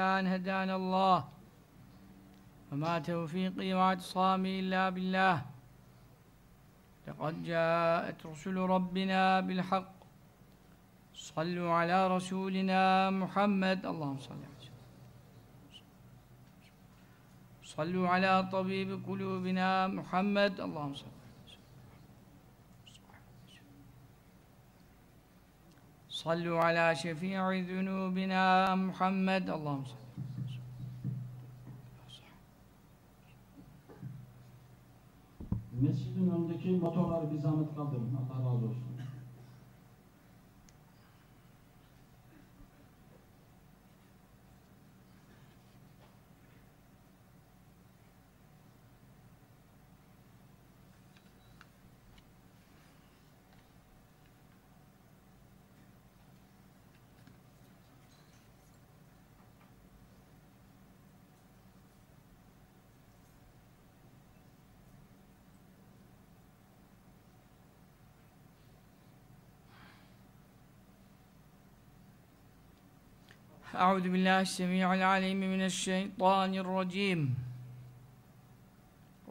أن هدانا الله. وما توفيقي واعتصامي إلا بالله. لقد جاءت رسل ربنا بالحق. صلوا على رسولنا محمد. اللهم صل على صلوا على طبيب قلوبنا محمد. اللهم صل صلوا على شفيع ذنوبنا محمد اللهم صل Mescidin önündeki motorları bir zahmet kaldırın. Allah razı olsun. أعوذ بالله السميع العليم من الشيطان الرجيم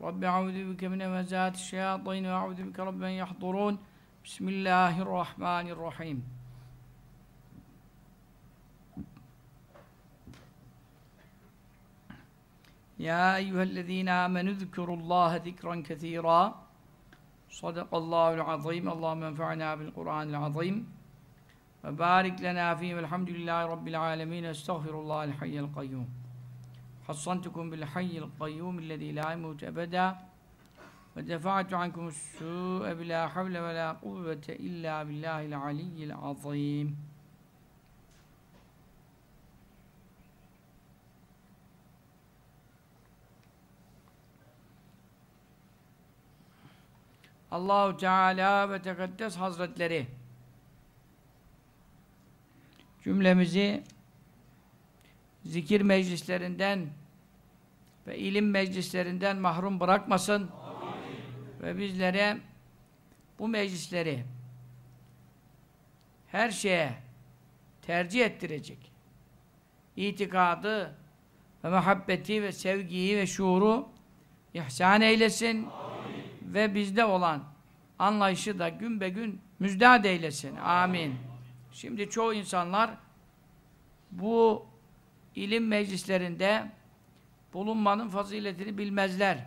رب أعوذ بك من همزات الشياطين وأعوذ بك رب أن يحضرون بسم الله الرحمن الرحيم يا أيها الذين آمنوا اذكروا الله ذكرا كثيرا صدق الله العظيم اللهم انفعنا بالقرآن العظيم ve barik lena fihim elhamdülillahi rabbil alemin. Estağfirullahal hayyel kayyum. Hassantukum bil hayyel kayyum illezî la imut ebeda ve defa'tu ankum su'e bila havle ve la kuvvete illa billahil aliyyil azim Allahu Teala ve Tekaddes Hazretleri cümlemizi zikir meclislerinden ve ilim meclislerinden mahrum bırakmasın. Amin. Ve bizlere bu meclisleri her şeye tercih ettirecek. itikadı ve muhabbeti ve sevgiyi ve şuuru ihsan eylesin. Amin. Ve bizde olan anlayışı da gün be gün müjdat eylesin. Amin. Şimdi çoğu insanlar bu ilim meclislerinde bulunmanın faziletini bilmezler.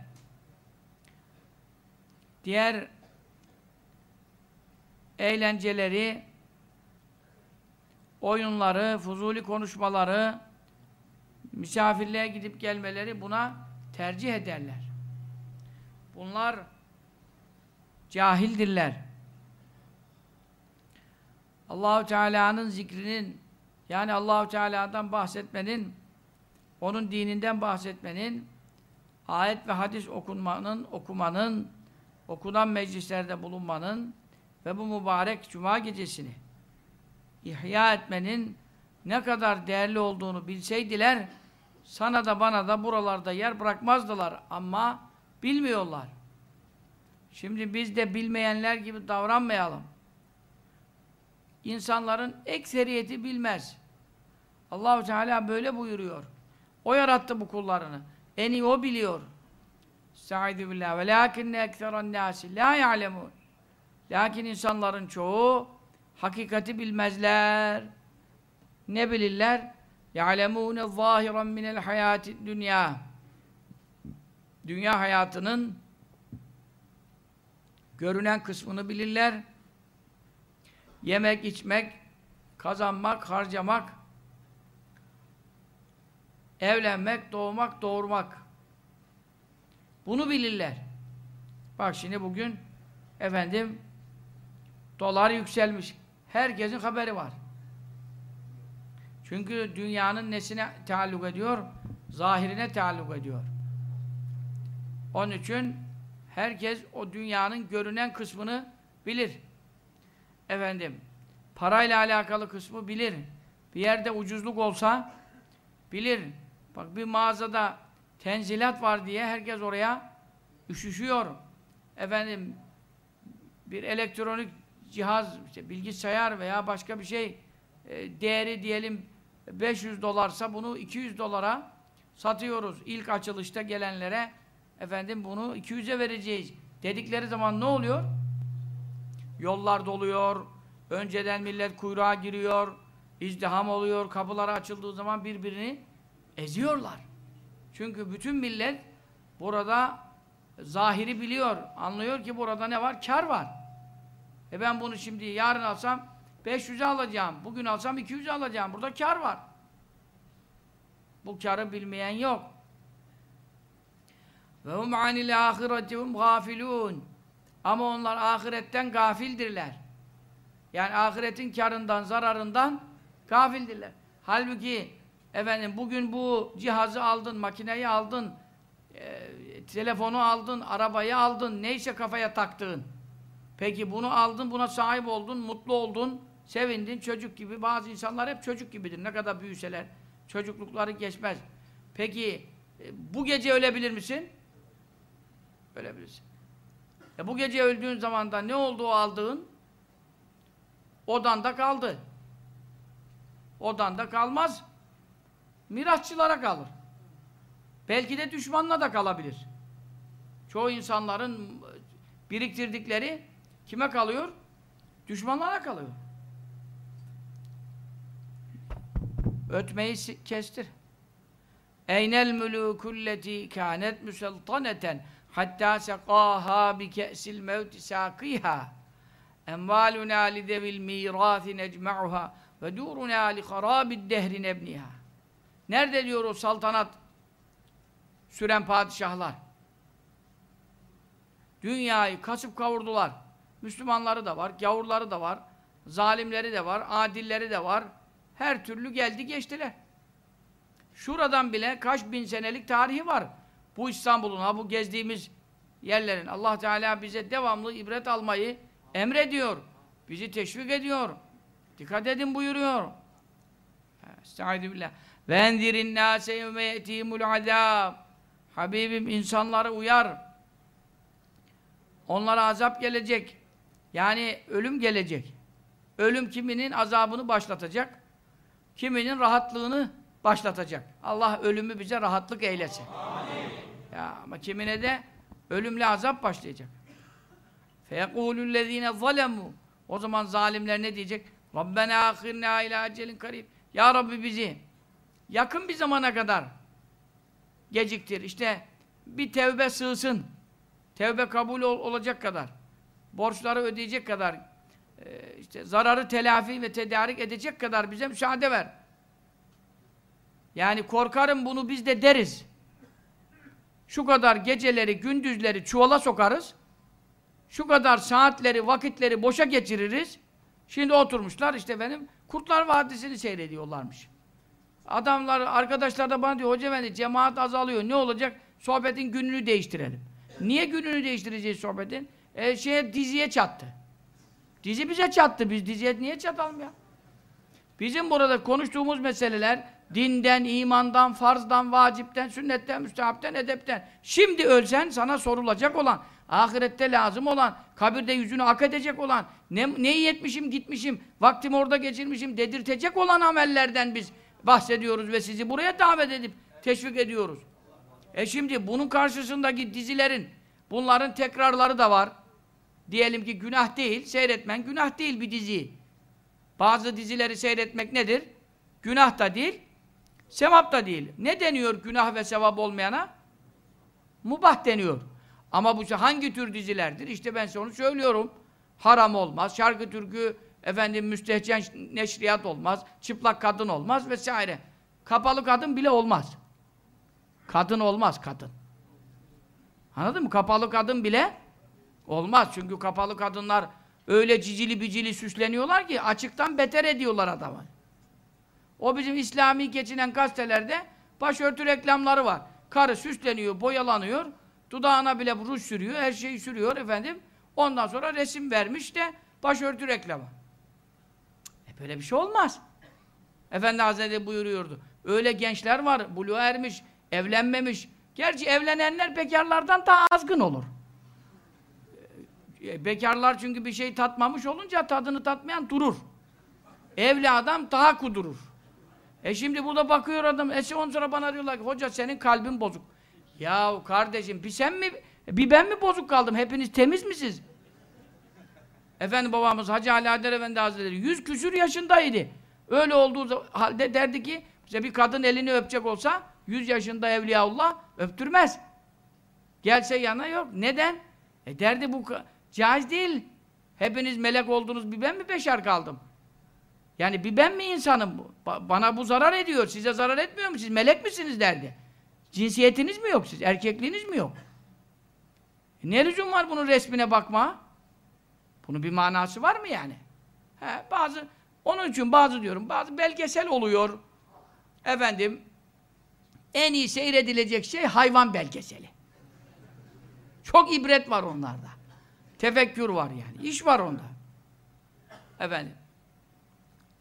Diğer eğlenceleri, oyunları, fuzuli konuşmaları, misafirliğe gidip gelmeleri buna tercih ederler. Bunlar cahildirler. Allahu Teala'nın zikrinin yani Allahu Teala'dan bahsetmenin onun dininden bahsetmenin ayet ve hadis okunmanın, okumanın okunan meclislerde bulunmanın ve bu mübarek cuma gecesini ihya etmenin ne kadar değerli olduğunu bilseydiler sana da bana da buralarda yer bırakmazdılar ama bilmiyorlar. Şimdi biz de bilmeyenler gibi davranmayalım. İnsanların ekseriyeti bilmez. Allahu Teala böyle buyuruyor. O yarattı bu kullarını. En iyi o biliyor. Estaizu billah. Ve lakinne ekseran nasi la ya'lemun. Lakin insanların çoğu hakikati bilmezler. Ne bilirler? Ya'lemûne zâhiran minel hayâti dünya. Dünya hayatının görünen kısmını bilirler yemek, içmek, kazanmak, harcamak, evlenmek, doğmak, doğurmak. Bunu bilirler. Bak şimdi bugün efendim dolar yükselmiş. Herkesin haberi var. Çünkü dünyanın nesine taalluk ediyor? Zahirine taalluk ediyor. Onun için herkes o dünyanın görünen kısmını bilir efendim parayla alakalı kısmı bilir. Bir yerde ucuzluk olsa bilir. Bak bir mağazada tenzilat var diye herkes oraya üşüşüyor. Efendim bir elektronik cihaz, işte bilgisayar veya başka bir şey e, değeri diyelim 500 dolarsa bunu 200 dolara satıyoruz. İlk açılışta gelenlere efendim bunu 200'e vereceğiz. Dedikleri zaman ne oluyor? Yollar doluyor. Önceden millet kuyruğa giriyor. izdiham oluyor. Kapıları açıldığı zaman birbirini eziyorlar. Çünkü bütün millet burada zahiri biliyor. Anlıyor ki burada ne var? Kar var. E ben bunu şimdi yarın alsam 500'e alacağım. Bugün alsam 200'e alacağım. Burada kar var. Bu karı bilmeyen yok. Ve hum anil ahiretihum gafilun. Ama onlar ahiretten gafildirler. Yani ahiretin karından, zararından gafildirler. Halbuki efendim bugün bu cihazı aldın, makineyi aldın, e, telefonu aldın, arabayı aldın, neyse kafaya taktığın. Peki bunu aldın, buna sahip oldun, mutlu oldun, sevindin, çocuk gibi. Bazı insanlar hep çocuk gibidir. Ne kadar büyüseler, çocuklukları geçmez. Peki e, bu gece ölebilir misin? Ölebilirsin. E bu gece öldüğün zaman da ne oldu o aldığın? Odanda kaldı. Odanda kalmaz. Mirasçılara kalır. Belki de düşmanla da kalabilir. Çoğu insanların biriktirdikleri kime kalıyor? Düşmanlara kalıyor. Ötmeyi kestir. Eynel mülûkulleti kânet müseltaneten hattâ sekâhâ bi ke'sil mevti sâkîhâ emvâlunâ lidevil mîrâthi necme'uhâ ve dûrunâ li harâbid dehri nebnihâ Nerede diyor o saltanat süren padişahlar? Dünyayı kasıp kavurdular. Müslümanları da var, gavurları da var, zalimleri de var, adilleri de var. Her türlü geldi geçtiler. Şuradan bile kaç bin senelik tarihi var. Bu İstanbul'un, ha bu gezdiğimiz yerlerin. Allah Teala bize devamlı ibret almayı emrediyor. Bizi teşvik ediyor. Dikkat edin buyuruyor. Estaizu billah. Ve enzirin nâse yevme yetimul azâb. Habibim insanları uyar. Onlara azap gelecek. Yani ölüm gelecek. Ölüm kiminin azabını başlatacak. Kiminin rahatlığını başlatacak. Allah ölümü bize rahatlık eylesin. Amin. Ya ama kimine de ölümle azap başlayacak. فَيَقُولُ الَّذ۪ينَ ظَلَمُوا O zaman zalimler ne diyecek? رَبَّنَا اَخِرْنَا اِلَى اَجَلٍ karib. Ya Rabbi bizi yakın bir zamana kadar geciktir. İşte bir tevbe sığsın. Tevbe kabul ol olacak kadar. Borçları ödeyecek kadar. E, işte zararı telafi ve tedarik edecek kadar bize müsaade ver. Yani korkarım bunu biz de deriz. Şu kadar geceleri, gündüzleri çuvala sokarız. Şu kadar saatleri, vakitleri boşa geçiririz. Şimdi oturmuşlar işte benim Kurtlar Vadisi'ni seyrediyorlarmış. Adamlar, arkadaşlar da bana diyor, hoca efendi cemaat azalıyor, ne olacak? Sohbetin gününü değiştirelim. Niye gününü değiştireceğiz sohbetin? E, şeye, diziye çattı. Dizi bize çattı, biz diziye niye çatalım ya? Bizim burada konuştuğumuz meseleler dinden, imandan, farzdan, vacipten, sünnetten, müstehapten, edepten. Şimdi ölsen sana sorulacak olan, ahirette lazım olan, kabirde yüzünü hak edecek olan, ne, neyi yetmişim, gitmişim, vaktimi orada geçirmişim dedirtecek olan amellerden biz bahsediyoruz ve sizi buraya davet edip teşvik ediyoruz. E şimdi bunun karşısındaki dizilerin, bunların tekrarları da var. Diyelim ki günah değil, seyretmen günah değil bir dizi. Bazı dizileri seyretmek nedir? Günah da değil, sevap da değil. Ne deniyor günah ve sevap olmayana? Mubah deniyor. Ama bu hangi tür dizilerdir? İşte ben size onu söylüyorum. Haram olmaz, şarkı türkü, efendim müstehcen neşriyat olmaz, çıplak kadın olmaz vesaire. Kapalı kadın bile olmaz. Kadın olmaz kadın. Anladın mı? Kapalı kadın bile olmaz. Çünkü kapalı kadınlar öyle cicili bicili süsleniyorlar ki açıktan beter ediyorlar adamı. O bizim İslami geçinen gazetelerde başörtü reklamları var. Karı süsleniyor, boyalanıyor, dudağına bile ruj sürüyor, her şeyi sürüyor efendim. Ondan sonra resim vermiş de başörtü reklamı. E böyle bir şey olmaz. Efendi Hazretleri buyuruyordu. Öyle gençler var, buluğa ermiş, evlenmemiş. Gerçi evlenenler bekarlardan daha azgın olur. E, bekarlar çünkü bir şey tatmamış olunca tadını tatmayan durur. Evli adam daha kudurur. E şimdi burada bakıyor adam. E ondan sonra bana diyorlar ki hoca senin kalbin bozuk. Ya kardeşim bir sen mi bir ben mi bozuk kaldım? Hepiniz temiz misiniz? Efendi babamız Hacı Ali Efendi Hazretleri yüz küsür yaşındaydı. Öyle olduğu halde derdi ki işte bir kadın elini öpecek olsa yüz yaşında Evliyaullah öptürmez. Gelse yana yok. Neden? E derdi bu caiz değil. Hepiniz melek oldunuz bir ben mi beşer kaldım? Yani bir ben mi insanım? Ba bana bu zarar ediyor. Size zarar etmiyor mu? Siz melek misiniz derdi. Cinsiyetiniz mi yok siz? Erkekliğiniz mi yok? E ne lüzum var bunun resmine bakma? Bunun bir manası var mı yani? He, bazı onun için bazı diyorum, bazı belgesel oluyor. Efendim, en iyi seyredilecek şey hayvan belgeseli. Çok ibret var onlarda. Tefekkür var yani. İş var onda. Efendim.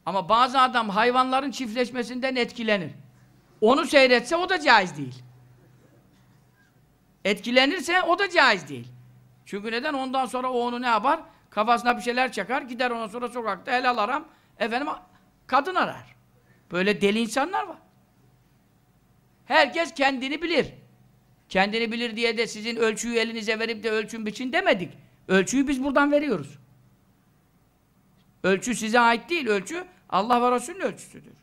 Ama bazı adam hayvanların çiftleşmesinden etkilenir. Onu seyretse o da caiz değil. Etkilenirse o da caiz değil. Çünkü neden? Ondan sonra o onu ne yapar? Kafasına bir şeyler çakar, gider ondan sonra sokakta helal aram, efendim kadın arar. Böyle deli insanlar var. Herkes kendini bilir. Kendini bilir diye de sizin ölçüyü elinize verip de ölçün biçin demedik. Ölçüyü biz buradan veriyoruz. Ölçü size ait değil, ölçü Allah ve Resulünün ölçüsüdür.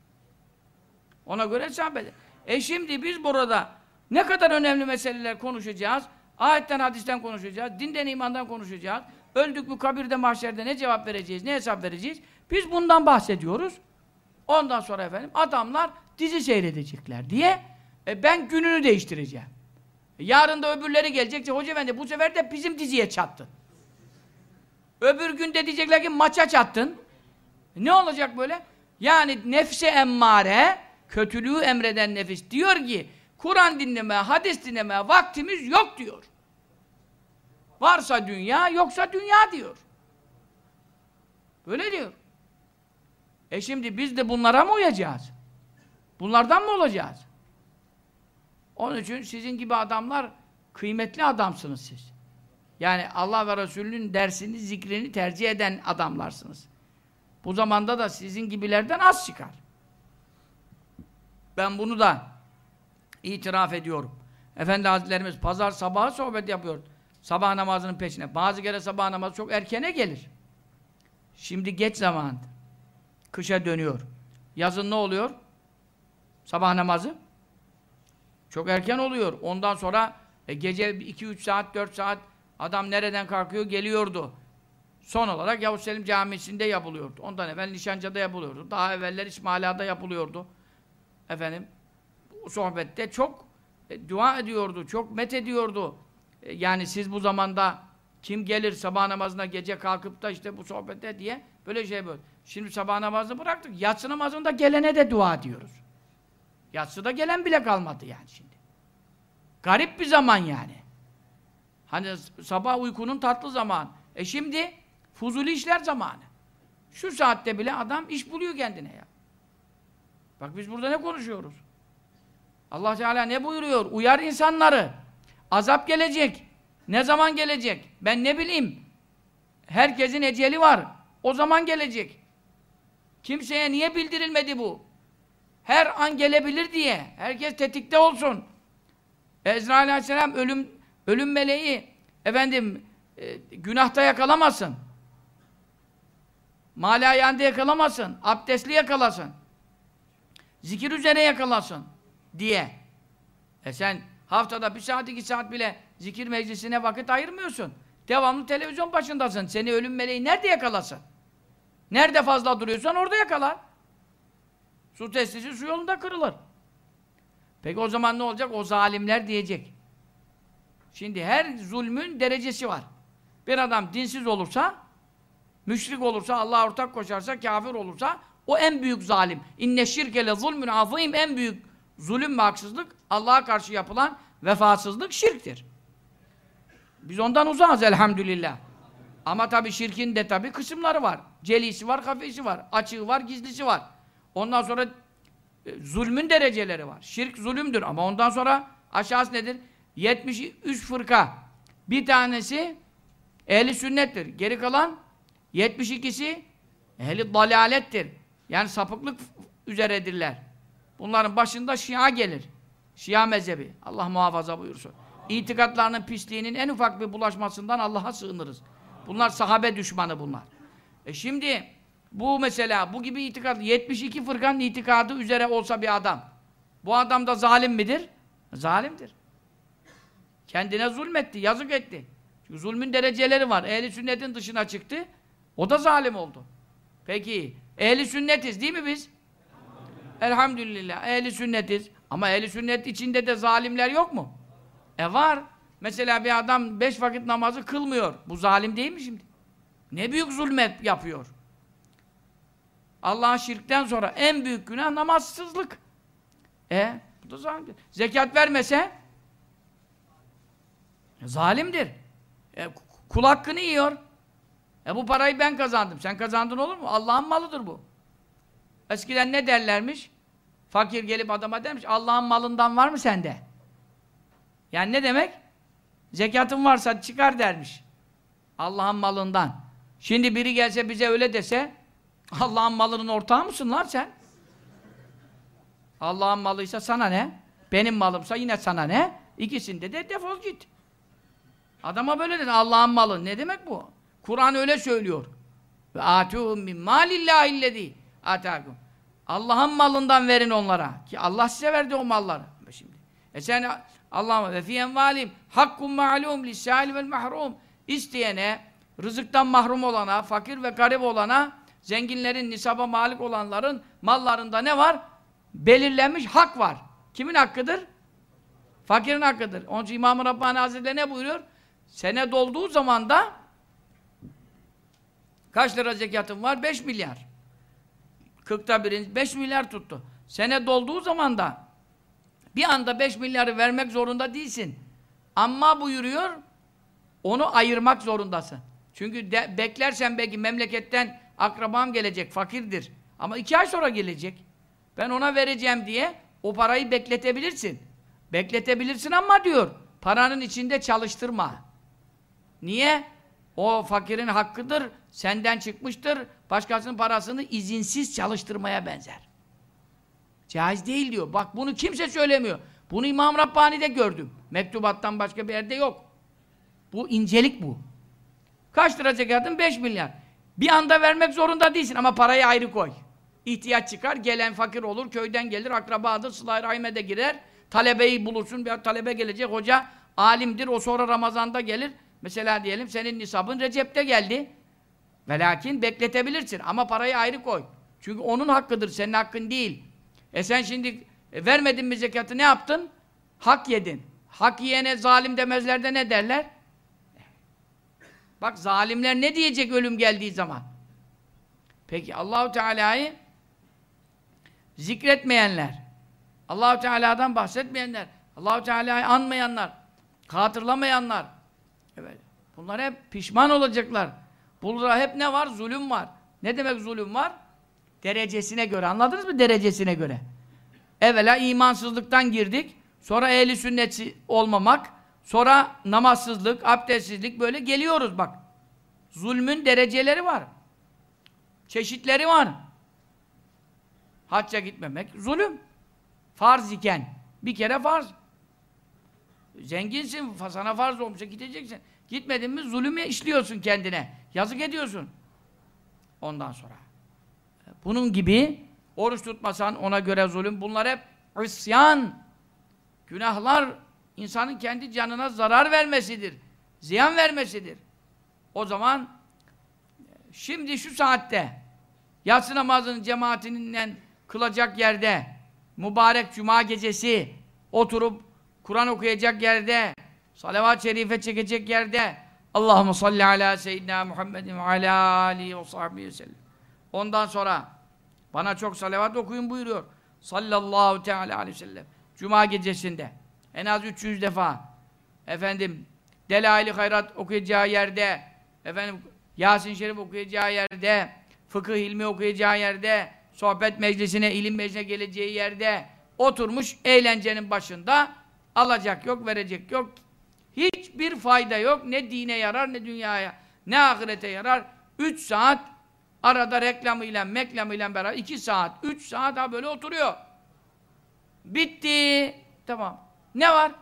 Ona göre hesap edin. E şimdi biz burada ne kadar önemli meseleler konuşacağız? Ayetten, hadisten konuşacağız, dinden, imandan konuşacağız. Öldük mü kabirde, mahşerde ne cevap vereceğiz, ne hesap vereceğiz? Biz bundan bahsediyoruz. Ondan sonra efendim adamlar dizi seyredecekler diye e, ben gününü değiştireceğim. E, yarın da öbürleri gelecek. Hoca efendi bu sefer de bizim diziye çattın. Öbür gün de diyecekler ki maça çattın. E, ne olacak böyle? Yani nefse emmare, kötülüğü emreden nefis diyor ki Kur'an dinleme, hadis dinleme vaktimiz yok diyor. Varsa dünya, yoksa dünya diyor. Böyle diyor. E şimdi biz de bunlara mı uyacağız? Bunlardan mı olacağız? Onun için sizin gibi adamlar kıymetli adamsınız siz. Yani Allah ve Resulünün dersini, zikrini tercih eden adamlarsınız. Bu zamanda da sizin gibilerden az çıkar. Ben bunu da itiraf ediyorum. Efendi Hazretlerimiz pazar sabahı sohbet yapıyor. Sabah namazının peşine. Bazı kere sabah namazı çok erkene gelir. Şimdi geç zaman. Kışa dönüyor. Yazın ne oluyor? Sabah namazı. Çok erken oluyor. Ondan sonra e, gece 2-3 saat, 4 saat adam nereden kalkıyor? Geliyordu. Son olarak Yavuz Selim Camisi'nde yapılıyordu. Ondan evvel Nişancı'da yapılıyordu. Daha evveller İsmaila'da yapılıyordu. Efendim, bu sohbette çok e, dua ediyordu, çok met ediyordu. E, yani siz bu zamanda kim gelir sabah namazına gece kalkıp da işte bu sohbette diye böyle şey böyle. Şimdi sabah namazını bıraktık. Yatsı namazında gelene de dua diyoruz. Yatsıda gelen bile kalmadı yani şimdi. Garip bir zaman yani. Hani sabah uykunun tatlı zaman. E şimdi fuzuli işler zamanı. Şu saatte bile adam iş buluyor kendine ya. Bak biz burada ne konuşuyoruz? Allah Teala ne buyuruyor? Uyar insanları. Azap gelecek. Ne zaman gelecek? Ben ne bileyim. Herkesin eceli var. O zaman gelecek. Kimseye niye bildirilmedi bu? Her an gelebilir diye. Herkes tetikte olsun. Ezrail Aleyhisselam ölüm ölüm meleği efendim e, günahta yakalamasın. Malayanda yakalamasın. Abdestli yakalasın. Zikir üzere yakalasın diye. E sen haftada bir saat iki saat bile zikir meclisine vakit ayırmıyorsun. Devamlı televizyon başındasın. Seni ölüm meleği nerede yakalasın? Nerede fazla duruyorsan orada yakalar. Su testisi su yolunda kırılır. Peki o zaman ne olacak? O zalimler diyecek. Şimdi her zulmün derecesi var. Bir adam dinsiz olursa, müşrik olursa, Allah'a ortak koşarsa, kafir olursa o en büyük zalim. İnne şirkele zulmün azim en büyük zulüm ve haksızlık Allah'a karşı yapılan vefasızlık şirktir. Biz ondan uzağız elhamdülillah. Ama tabi şirkin de tabi kısımları var. Celisi var, kafesi var. Açığı var, gizlisi var. Ondan sonra e, zulmün dereceleri var. Şirk zulümdür ama ondan sonra aşağısı nedir? 73 fırka. Bir tanesi ehli sünnettir. Geri kalan 72'si ehli dalalettir. Yani sapıklık üzeredirler. Bunların başında Şia gelir. Şia mezhebi. Allah muhafaza buyursun. İtikatlarının pisliğinin en ufak bir bulaşmasından Allah'a sığınırız. Bunlar sahabe düşmanı bunlar. E şimdi bu mesela bu gibi itikat 72 fırkanın itikadı üzere olsa bir adam. Bu adam da zalim midir? Zalimdir. Kendine zulmetti, yazık etti. Çünkü zulmün dereceleri var. Ehli sünnetin dışına çıktı. O da zalim oldu. Peki, ehli sünnetiz değil mi biz? Elhamdülillah, ehli sünnetiz. Ama ehli sünnet içinde de zalimler yok mu? E var. Mesela bir adam beş vakit namazı kılmıyor. Bu zalim değil mi şimdi? Ne büyük zulmet yapıyor. Allah'a şirkten sonra en büyük günah namazsızlık. E bu da zalimdir. Zekat vermese zalimdir. E, kul hakkını yiyor. E bu parayı ben kazandım. Sen kazandın olur mu? Allah'ın malıdır bu. Eskiden ne derlermiş? Fakir gelip adama demiş, Allah'ın malından var mı sende? Yani ne demek? Zekatın varsa çıkar dermiş. Allah'ın malından. Şimdi biri gelse bize öyle dese, Allah'ın malının ortağı mısın lan sen? Allah'ın malıysa sana ne? Benim malımsa yine sana ne? İkisinde de defol git. Adama böyle dedi, Allah'ın malı. Ne demek bu? Kur'an öyle söylüyor. Ve atuhum min malillahillezî atâkum. Allah'ın malından verin onlara. Ki Allah size verdi o malları. Şimdi. E sen Allah'ım ve fiyen valim hakkun ma'lum lissâil vel mahrum. İsteyene, rızıktan mahrum olana, fakir ve garip olana, zenginlerin, nisaba malik olanların mallarında ne var? Belirlenmiş hak var. Kimin hakkıdır? Fakirin hakkıdır. Onun için İmam-ı Rabbani Hazretleri ne buyuruyor? Sene dolduğu zaman da kaç lira zekatın var? 5 milyar. 40'ta birin 5 milyar tuttu. Sene dolduğu zaman da bir anda 5 milyarı vermek zorunda değilsin. Ama buyuruyor onu ayırmak zorundasın. Çünkü de, beklersen belki memleketten akrabam gelecek, fakirdir. Ama iki ay sonra gelecek. Ben ona vereceğim diye o parayı bekletebilirsin. Bekletebilirsin ama diyor, paranın içinde çalıştırma. Niye? O fakirin hakkıdır, senden çıkmıştır, başkasının parasını izinsiz çalıştırmaya benzer. Caiz değil diyor. Bak bunu kimse söylemiyor. Bunu İmam Rabbani'de gördüm. Mektubattan başka bir yerde yok. Bu incelik bu. Kaç lira zekatın? 5 milyar. Bir anda vermek zorunda değilsin ama parayı ayrı koy. İhtiyaç çıkar, gelen fakir olur, köyden gelir, akrabadır, sıla rahime de girer. Talebeyi bulursun, bir talebe gelecek, hoca alimdir, o sonra Ramazan'da gelir. Mesela diyelim senin nisabın Recep'te geldi. Ve lakin bekletebilirsin ama parayı ayrı koy. Çünkü onun hakkıdır, senin hakkın değil. E sen şimdi e, vermedin mi zekatı ne yaptın? Hak yedin. Hak yiyene zalim demezler ne derler? Bak zalimler ne diyecek ölüm geldiği zaman? Peki Allahu Teala'yı zikretmeyenler, Allahu Teala'dan bahsetmeyenler, Allahu Teala'yı anmayanlar, hatırlamayanlar. Bunlar hep pişman olacaklar. Burada hep ne var? Zulüm var. Ne demek zulüm var? Derecesine göre. Anladınız mı? Derecesine göre. Evvela imansızlıktan girdik. Sonra ehli sünnetçi olmamak. Sonra namazsızlık, abdestsizlik böyle geliyoruz bak. Zulmün dereceleri var. Çeşitleri var. Hacca gitmemek zulüm. Farz iken. Bir kere farz. Zenginsin, sana farz olmuşsa gideceksin. Gitmedin mi zulüme işliyorsun kendine. Yazık ediyorsun. Ondan sonra. Bunun gibi oruç tutmasan ona göre zulüm. Bunlar hep isyan. Günahlar insanın kendi canına zarar vermesidir. Ziyan vermesidir. O zaman şimdi şu saatte yatsı namazının cemaatinden kılacak yerde mübarek cuma gecesi oturup Kur'an okuyacak yerde salavat-ı şerife çekecek yerde Allahumme salli ala seyyidina Muhammedin ve ala alihi ve sahbihi sellem. Ondan sonra bana çok salavat okuyun buyuruyor. Sallallahu teala aleyhi ve sellem. Cuma gecesinde en az 300 defa efendim Delail-i Hayrat okuyacağı yerde efendim Yasin Şerif okuyacağı yerde fıkıh ilmi okuyacağı yerde sohbet meclisine, ilim meclisine geleceği yerde oturmuş eğlencenin başında alacak yok, verecek yok. Hiçbir fayda yok. Ne dine yarar, ne dünyaya, ne ahirete yarar. Üç saat arada reklamıyla, meklamıyla beraber iki saat, üç saat daha böyle oturuyor. Bitti. Tamam. Ne var?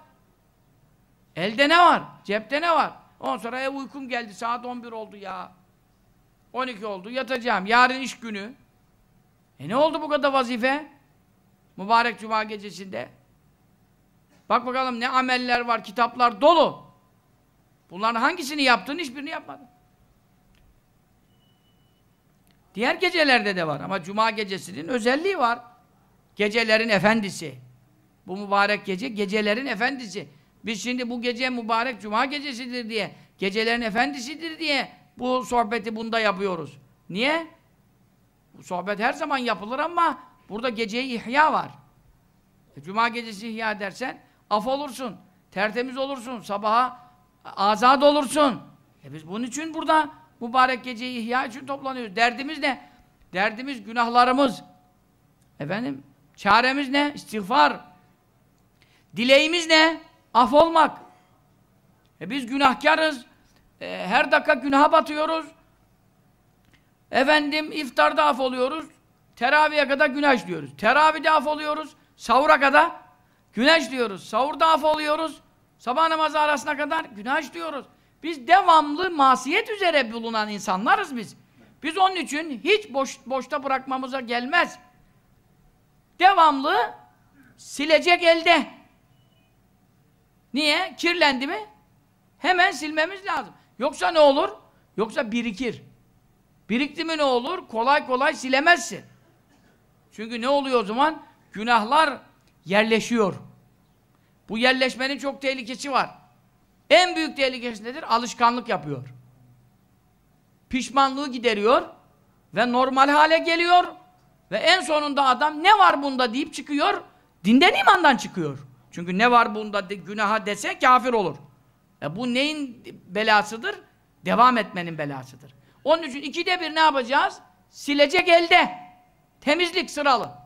Elde ne var? Cepte ne var? Ondan sonra ev uykum geldi. Saat 11 oldu ya. 12 oldu. Yatacağım. Yarın iş günü. E ne oldu bu kadar vazife? Mübarek Cuma gecesinde. Bak bakalım ne ameller var, kitaplar dolu. Bunların hangisini yaptın, hiçbirini yapmadın. Diğer gecelerde de var ama Cuma gecesinin özelliği var. Gecelerin efendisi. Bu mübarek gece, gecelerin efendisi. Biz şimdi bu gece mübarek Cuma gecesidir diye, gecelerin efendisidir diye bu sohbeti bunda yapıyoruz. Niye? Bu sohbet her zaman yapılır ama burada geceyi ihya var. E, Cuma gecesi ihya dersen af olursun, tertemiz olursun, sabaha azad olursun. E biz bunun için burada mübarek geceyi ihya için toplanıyoruz. Derdimiz ne? Derdimiz günahlarımız. Efendim, çaremiz ne? İstiğfar. Dileğimiz ne? Af olmak. E biz günahkarız. E, her dakika günaha batıyoruz. Efendim iftarda af oluyoruz. Teraviye kadar günah işliyoruz. Teravide af oluyoruz. Sahura kadar günah işliyoruz. Sahurda af oluyoruz. Sabah namazı arasına kadar günah işliyoruz. Biz devamlı masiyet üzere bulunan insanlarız biz. Biz onun için hiç boş, boşta bırakmamıza gelmez. Devamlı silecek elde. Niye? Kirlendi mi? Hemen silmemiz lazım. Yoksa ne olur? Yoksa birikir. Birikti mi ne olur? Kolay kolay silemezsin. Çünkü ne oluyor o zaman? Günahlar yerleşiyor. Bu yerleşmenin çok tehlikesi var. En büyük tehlikesi nedir? Alışkanlık yapıyor. Pişmanlığı gideriyor ve normal hale geliyor ve en sonunda adam ne var bunda deyip çıkıyor, dinden imandan çıkıyor. Çünkü ne var bunda de, günaha dese kafir olur. E bu neyin belasıdır? Devam etmenin belasıdır. Onun için ikide bir ne yapacağız? Silecek elde. Temizlik sıralı.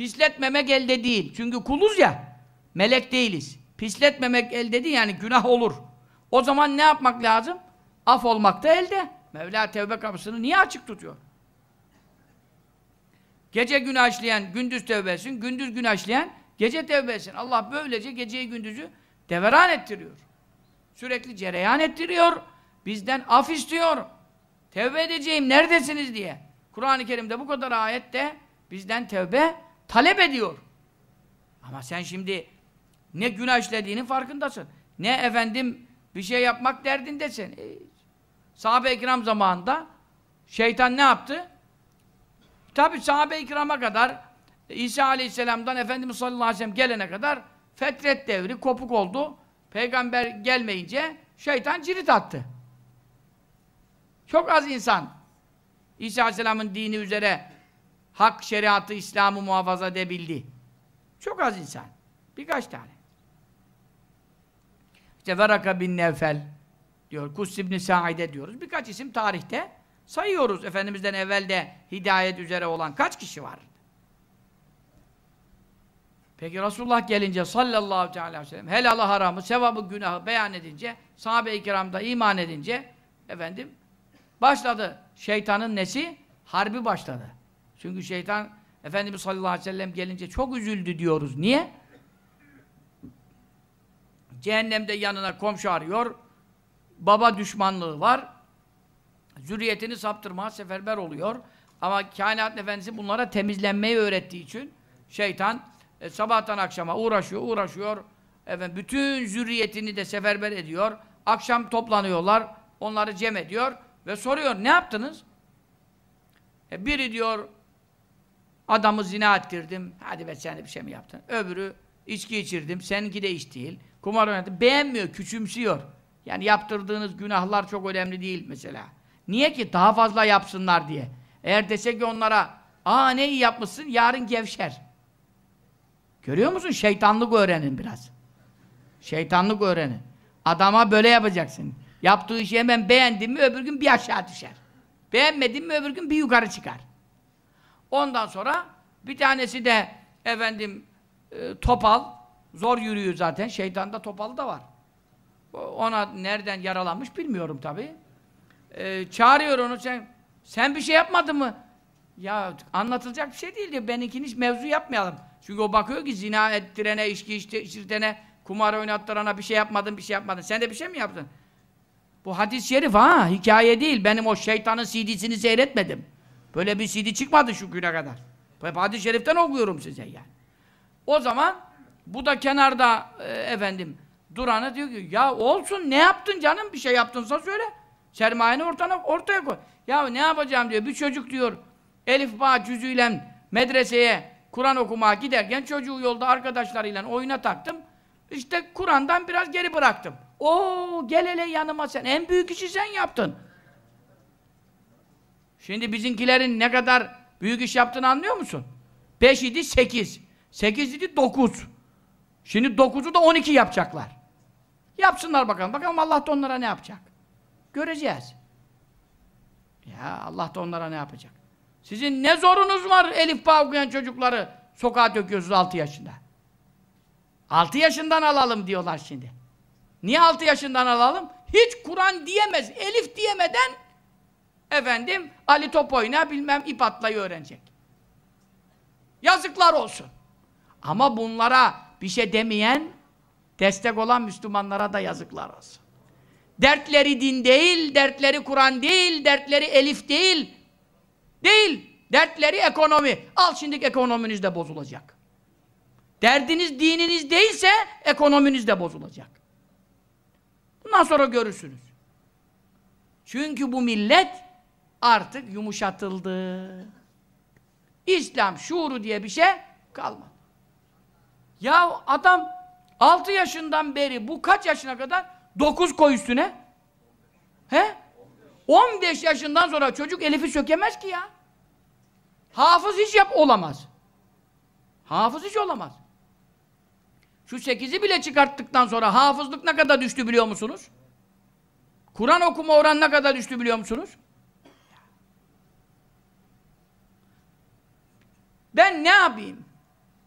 Pisletmemek elde değil. Çünkü kuluz ya. Melek değiliz. Pisletmemek elde değil yani günah olur. O zaman ne yapmak lazım? Af olmak da elde. Mevla tevbe kapısını niye açık tutuyor? Gece günah işleyen gündüz tevbe etsin, gündüz günah işleyen gece tevbe etsin. Allah böylece geceyi gündüzü deveran ettiriyor. Sürekli cereyan ettiriyor. Bizden af istiyor. Tevbe edeceğim neredesiniz diye. Kur'an-ı Kerim'de bu kadar ayette bizden tevbe talep ediyor. Ama sen şimdi ne günah işlediğinin farkındasın. Ne efendim bir şey yapmak derdindesin. E, sahabe-i kiram zamanında şeytan ne yaptı? Tabi sahabe-i kirama kadar İsa aleyhisselamdan Efendimiz sallallahu aleyhi ve sellem gelene kadar fetret devri kopuk oldu. Peygamber gelmeyince şeytan cirit attı. Çok az insan İsa aleyhisselamın dini üzere hak, şeriatı, İslam'ı muhafaza edebildi. Çok az insan. Birkaç tane. İşte Veraka bin Nevfel diyor, Kus ibn Sa'ide diyoruz. Birkaç isim tarihte sayıyoruz. Efendimiz'den evvelde hidayet üzere olan kaç kişi var? Peki Resulullah gelince sallallahu aleyhi ve sellem helalı haramı, sevabı, günahı beyan edince sahabe-i kiramda iman edince efendim başladı. Şeytanın nesi? Harbi başladı. Çünkü şeytan Efendimiz sallallahu aleyhi ve sellem gelince çok üzüldü diyoruz. Niye? Cehennemde yanına komşu arıyor. Baba düşmanlığı var. Zürriyetini saptırmaya seferber oluyor. Ama kainat efendisi bunlara temizlenmeyi öğrettiği için şeytan e, sabahtan akşama uğraşıyor, uğraşıyor. Efendim, bütün zürriyetini de seferber ediyor. Akşam toplanıyorlar, onları cem ediyor ve soruyor, ne yaptınız? E, biri diyor, adamı zina ettirdim, hadi be sen de bir şey mi yaptın? Öbürü, içki içirdim, seninki de iş değil. Kumar oynadı, beğenmiyor, küçümsüyor. Yani yaptırdığınız günahlar çok önemli değil mesela. Niye ki? Daha fazla yapsınlar diye. Eğer dese ki onlara, aa ne iyi yapmışsın, yarın gevşer. Görüyor musun? Şeytanlık öğrenin biraz. Şeytanlık öğrenin. Adama böyle yapacaksın. Yaptığı işi hemen beğendin mi öbür gün bir aşağı düşer. Beğenmedin mi öbür gün bir yukarı çıkar. Ondan sonra bir tanesi de efendim e, topal. Zor yürüyor zaten. Şeytanda topalı da var. Ona nereden yaralanmış bilmiyorum tabi. E, çağırıyor onu sen. Sen bir şey yapmadın mı? Ya anlatılacak bir şey değil diyor. Benimkini hiç mevzu yapmayalım. Çünkü o bakıyor ki zina ettirene, içki içirtene, kumar oynattırana bir şey yapmadın, bir şey yapmadın. Sen de bir şey mi yaptın? Bu hadis-i şerif ha, hikaye değil. Benim o şeytanın CD'sini seyretmedim. Böyle bir CD çıkmadı şu güne kadar. Hep hadis-i şeriften okuyorum size yani. O zaman bu da kenarda e, efendim duranı diyor ki ya olsun ne yaptın canım bir şey yaptınsa söyle. Sermayeni ortaya, ortaya koy. Ya ne yapacağım diyor. Bir çocuk diyor Elif Bağ cüzüyle medreseye Kur'an okumaya giderken çocuğu yolda arkadaşlarıyla oyuna taktım. İşte Kur'an'dan biraz geri bıraktım. O gel hele yanıma sen. En büyük işi sen yaptın. Şimdi bizimkilerin ne kadar büyük iş yaptığını anlıyor musun? 5 idi 8. 8 idi 9. Şimdi 9'u da 12 yapacaklar. Yapsınlar bakalım. Bakalım Allah da onlara ne yapacak. Göreceğiz. Ya Allah da onlara ne yapacak. Sizin ne zorunuz var Elif Bağ okuyan çocukları sokağa döküyorsunuz 6 yaşında. 6 yaşından alalım diyorlar şimdi. Niye 6 yaşından alalım? Hiç Kur'an diyemez, Elif diyemeden efendim Ali top oyna bilmem ip atlayı öğrenecek. Yazıklar olsun. Ama bunlara bir şey demeyen, destek olan Müslümanlara da yazıklar olsun. Dertleri din değil, dertleri Kur'an değil, dertleri Elif değil. Değil. Dertleri ekonomi. Al şimdiki ekonominiz de bozulacak. Derdiniz dininiz değilse ekonominiz de bozulacak. Bundan sonra görürsünüz. Çünkü bu millet artık yumuşatıldı. İslam şuuru diye bir şey kalmadı. Ya adam 6 yaşından beri bu kaç yaşına kadar? 9 koy üstüne. He? 15 yaşından sonra çocuk Elif'i sökemez ki ya. Hafız hiç yap olamaz. Hafız hiç olamaz. Şu 8'i bile çıkarttıktan sonra hafızlık ne kadar düştü biliyor musunuz? Kur'an okuma oran ne kadar düştü biliyor musunuz? Ben ne yapayım?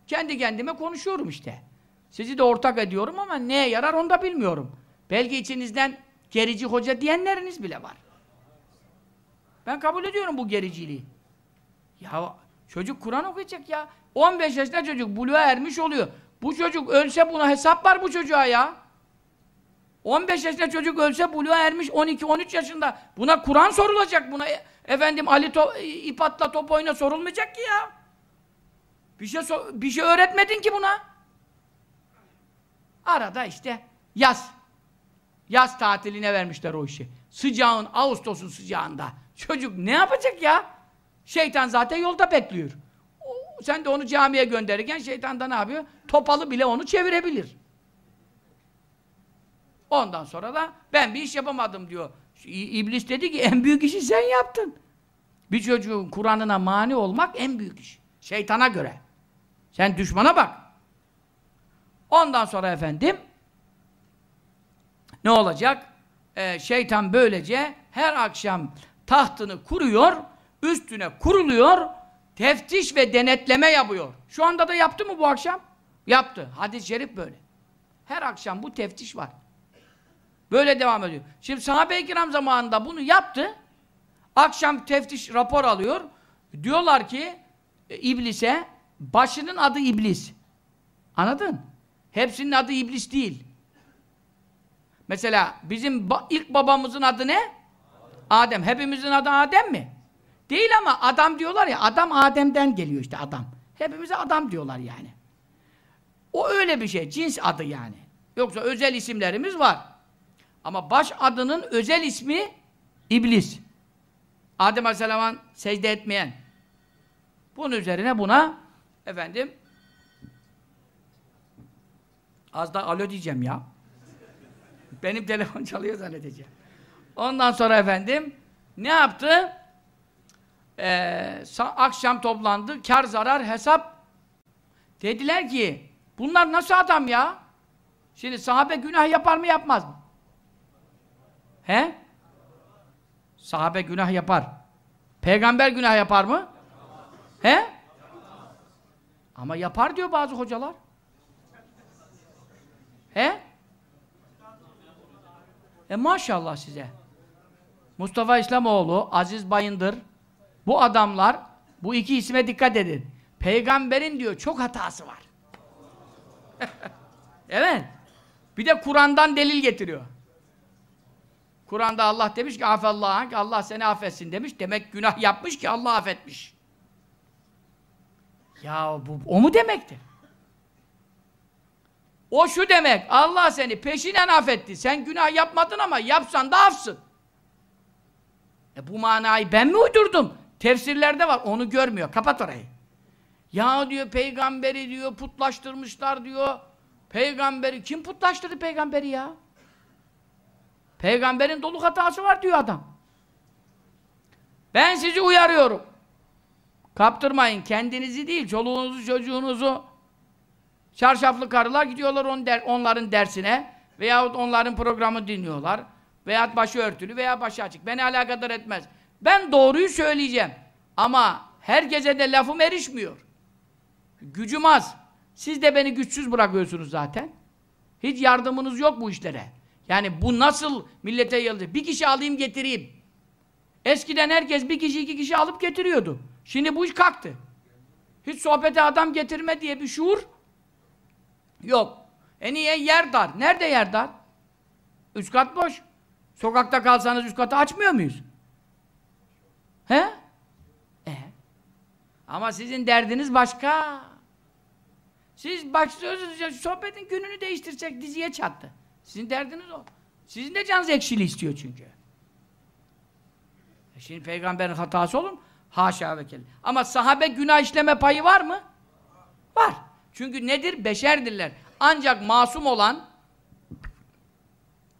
Kendi kendime konuşuyorum işte. Sizi de ortak ediyorum ama neye yarar onu da bilmiyorum. Belki içinizden gerici hoca diyenleriniz bile var. Ben kabul ediyorum bu gericiliği. Ya çocuk Kur'an okuyacak ya. 15 yaşında çocuk buluğa ermiş oluyor. Bu çocuk ölse buna hesap var bu çocuğa ya. 15 yaşında çocuk ölse buluğa ermiş 12-13 yaşında. Buna Kur'an sorulacak. Buna e, efendim Ali to ip atla top oyna sorulmayacak ki ya. Bir şey bir şey öğretmedin ki buna. Arada işte yaz. Yaz tatiline vermişler o işi. Sıcağın, Ağustos'un sıcağında. Çocuk ne yapacak ya? Şeytan zaten yolda bekliyor. Sen de onu camiye gönderirken şeytan da ne yapıyor? Topalı bile onu çevirebilir. Ondan sonra da ben bir iş yapamadım diyor. İblis dedi ki en büyük işi sen yaptın. Bir çocuğun Kur'an'ına mani olmak en büyük iş. Şeytana göre. Sen düşmana bak. Ondan sonra efendim ne olacak? Ee, şeytan böylece her akşam tahtını kuruyor, üstüne kuruluyor, teftiş ve denetleme yapıyor. Şu anda da yaptı mı bu akşam? Yaptı. Hadis-i şerif böyle. Her akşam bu teftiş var. Böyle devam ediyor. Şimdi sahabe-i kiram zamanında bunu yaptı. Akşam teftiş rapor alıyor. Diyorlar ki e, iblise başının adı iblis. Anladın? Hepsinin adı iblis değil. Mesela bizim ba ilk babamızın adı ne? Adem. Hepimizin adı Adem mi? Değil ama adam diyorlar ya, adam Adem'den geliyor işte adam. Hepimize adam diyorlar yani. O öyle bir şey, cins adı yani. Yoksa özel isimlerimiz var. Ama baş adının özel ismi İblis. Adem Aleyhisselam'a secde etmeyen. Bunun üzerine buna efendim az da alo diyeceğim ya. Benim telefon çalıyor zannedeceğim. Ondan sonra efendim ne yaptı? Ee, akşam toplandı. Kar zarar hesap. Dediler ki bunlar nasıl adam ya? Şimdi sahabe günah yapar mı yapmaz mı? He? Sahabe günah yapar. Peygamber günah yapar mı? He? Ama yapar diyor bazı hocalar. He? E maşallah size. Mustafa İslamoğlu, Aziz Bayındır, bu adamlar Bu iki isme dikkat edin. Peygamberin diyor çok hatası var. evet. Bir de Kur'an'dan delil getiriyor. Kur'an'da Allah demiş ki afallah Allah seni affetsin demiş. Demek günah yapmış ki Allah affetmiş. Ya bu o mu demektir? O şu demek, Allah seni peşinen affetti. Sen günah yapmadın ama yapsan da affsın. E bu manayı ben mi uydurdum? Tefsirlerde var, onu görmüyor. Kapat orayı. Ya diyor, peygamberi diyor, putlaştırmışlar diyor. Peygamberi, kim putlaştırdı peygamberi ya? Peygamberin dolu hatası var diyor adam. Ben sizi uyarıyorum. Kaptırmayın kendinizi değil, çoluğunuzu, çocuğunuzu. Çarşaflı karılar gidiyorlar on der, onların dersine veyahut onların programı dinliyorlar. Veyahut başı örtülü veya başı açık. Beni alakadar etmez. Ben doğruyu söyleyeceğim. Ama herkese de lafım erişmiyor. Gücüm az. Siz de beni güçsüz bırakıyorsunuz zaten. Hiç yardımınız yok bu işlere. Yani bu nasıl millete yayıldı? Bir kişi alayım getireyim. Eskiden herkes bir kişi iki kişi alıp getiriyordu. Şimdi bu iş kalktı. Hiç sohbete adam getirme diye bir şuur yok. E niye? Yer dar. Nerede yer dar? Üst kat boş. Sokakta kalsanız üst katı açmıyor muyuz? He? E. Ama sizin derdiniz başka. Siz başlıyorsunuz, sohbetin gününü değiştirecek diziye çattı. Sizin derdiniz o. Sizin de canınız ekşili istiyor çünkü. E şimdi peygamberin hatası olur mu? Haşa ve kelle. Ama sahabe günah işleme payı var mı? Var. Çünkü nedir? Beşerdirler. Ancak masum olan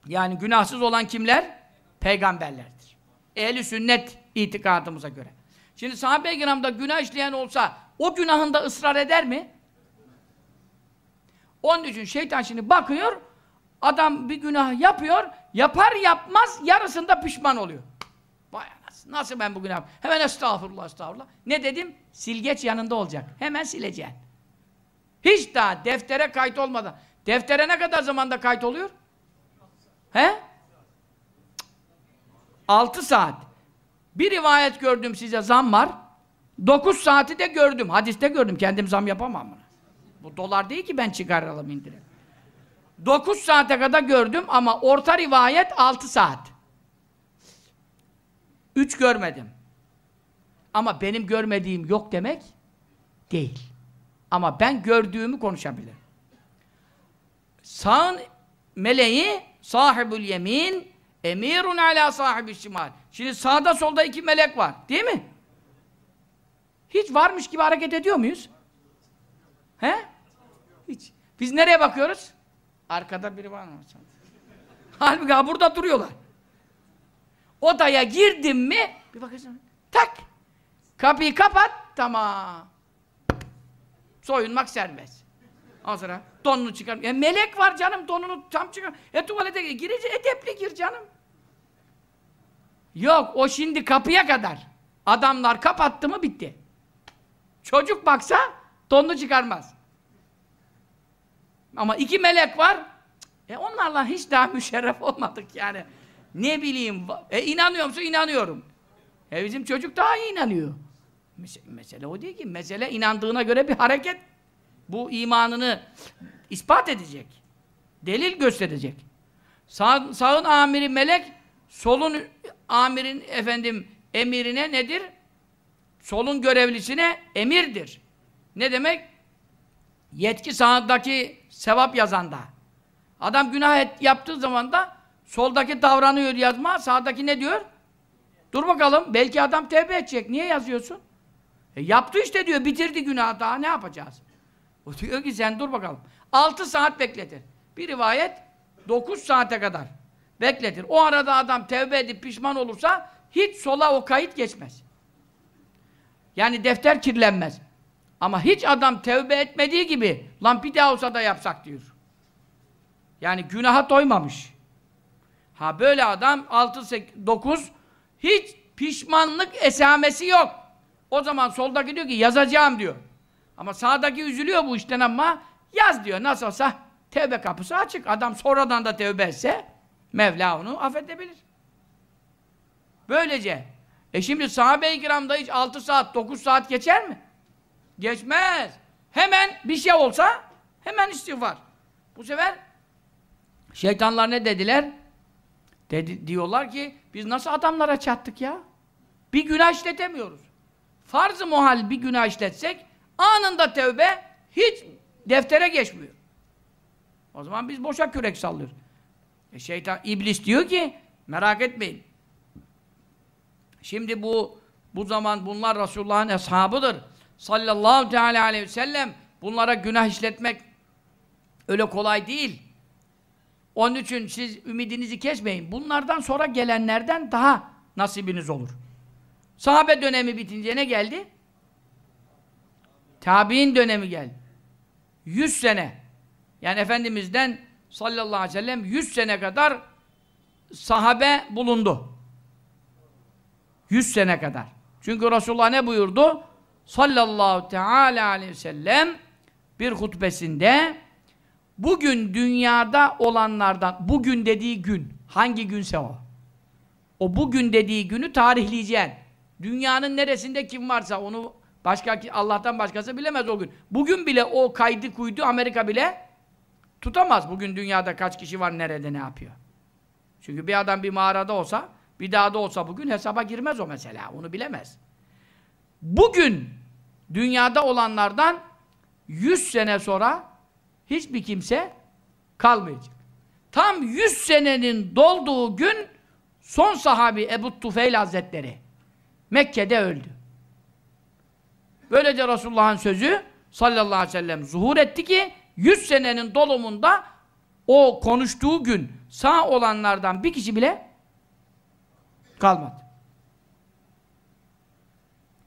yani günahsız olan kimler? Peygamberlerdir. Ehli sünnet itikadımıza göre. Şimdi sahabe-i kiramda günah işleyen olsa o günahında ısrar eder mi? Onun için şeytan şimdi bakıyor adam bir günah yapıyor yapar yapmaz yarısında pişman oluyor. Nasıl ben bu günah hemen estağfurullah estağfurullah. Ne dedim? Silgeç yanında olacak. Hemen sileceksin. Hiç daha deftere kayıt olmadan. Deftere ne kadar zamanda kayıt oluyor? He? 6 saat. Bir rivayet gördüm size zam var. 9 saati de gördüm. Hadiste gördüm. Kendim zam yapamam bunu. Bu dolar değil ki ben çıkaralım indirelim. 9 saate kadar gördüm ama orta rivayet 6 saat. 3 görmedim. Ama benim görmediğim yok demek değil. Ama ben gördüğümü konuşabilirim. Sağın meleği sahibül yemin emirun ala sahibi şimal. Şimdi sağda solda iki melek var. Değil mi? Hiç varmış gibi hareket ediyor muyuz? He? Hiç. Biz nereye bakıyoruz? Arkada biri var mı? Halbuki ha burada duruyorlar. Odaya girdim mi bir bakıyorsun tak kapıyı kapat tamam soyunmak serbest. Ondan sonra donunu çıkar. E melek var canım donunu tam çıkar. E tuvalete gir. Girince edepli gir canım. Yok o şimdi kapıya kadar. Adamlar kapattı mı bitti. Çocuk baksa donunu çıkarmaz. Ama iki melek var. E onlarla hiç daha müşerref olmadık yani. Ne bileyim. E inanıyor musun? İnanıyorum. E bizim çocuk daha iyi inanıyor. Mes mesele o değil ki. Mesele inandığına göre bir hareket. Bu imanını ispat edecek. Delil gösterecek. Sağ, sağın amiri melek, solun amirin efendim emirine nedir? Solun görevlisine emirdir. Ne demek? Yetki sağdaki sevap yazanda. Adam günah et, yaptığı zaman da soldaki davranıyor yazma, sağdaki ne diyor? Dur bakalım, belki adam tevbe edecek. Niye yazıyorsun? E yaptı işte diyor, bitirdi günah daha ne yapacağız? O diyor ki sen dur bakalım. 6 saat bekletir. Bir rivayet 9 saate kadar bekletir. O arada adam tevbe edip pişman olursa hiç sola o kayıt geçmez. Yani defter kirlenmez. Ama hiç adam tevbe etmediği gibi lan bir daha olsa da yapsak diyor. Yani günaha doymamış. Ha böyle adam 6 8 9 hiç pişmanlık esamesi yok. O zaman soldaki diyor ki yazacağım diyor. Ama sağdaki üzülüyor bu işten ama yaz diyor. Nasıl olsa tevbe kapısı açık. Adam sonradan da tevbe etse Mevla onu affedebilir. Böylece E şimdi sahabe-i kiramda hiç 6 saat, 9 saat geçer mi? Geçmez. Hemen bir şey olsa hemen istiğfar. Bu sefer şeytanlar ne dediler? Dedi, diyorlar ki biz nasıl adamlara çattık ya? Bir günah işletemiyoruz. Farz-ı muhal bir günah işletsek anında tevbe hiç deftere geçmiyor. O zaman biz boşa kürek sallıyoruz. E şeytan, iblis diyor ki merak etmeyin. Şimdi bu bu zaman bunlar Resulullah'ın eshabıdır. Sallallahu teala aleyhi ve sellem bunlara günah işletmek öyle kolay değil. Onun için siz ümidinizi kesmeyin. Bunlardan sonra gelenlerden daha nasibiniz olur. Sahabe dönemi bitince ne geldi? Tabi'in dönemi geldi. Yüz sene. Yani Efendimiz'den sallallahu aleyhi ve sellem yüz sene kadar sahabe bulundu. Yüz sene kadar. Çünkü Resulullah ne buyurdu? Sallallahu teala aleyhi ve sellem bir hutbesinde bugün dünyada olanlardan, bugün dediği gün, hangi günse o. O bugün dediği günü tarihleyeceksin. Dünyanın neresinde kim varsa onu başka Allah'tan başkası bilemez o gün. Bugün bile o kaydı kuydu Amerika bile tutamaz. Bugün dünyada kaç kişi var, nerede, ne yapıyor. Çünkü bir adam bir mağarada olsa, bir dağda olsa bugün hesaba girmez o mesela. Onu bilemez. Bugün dünyada olanlardan 100 sene sonra hiçbir kimse kalmayacak. Tam 100 senenin dolduğu gün son sahabi Ebu Tufeyl Hazretleri Mekke'de öldü. Böylece Resulullah'ın sözü sallallahu aleyhi ve sellem zuhur etti ki 100 senenin dolumunda o konuştuğu gün sağ olanlardan bir kişi bile kalmadı.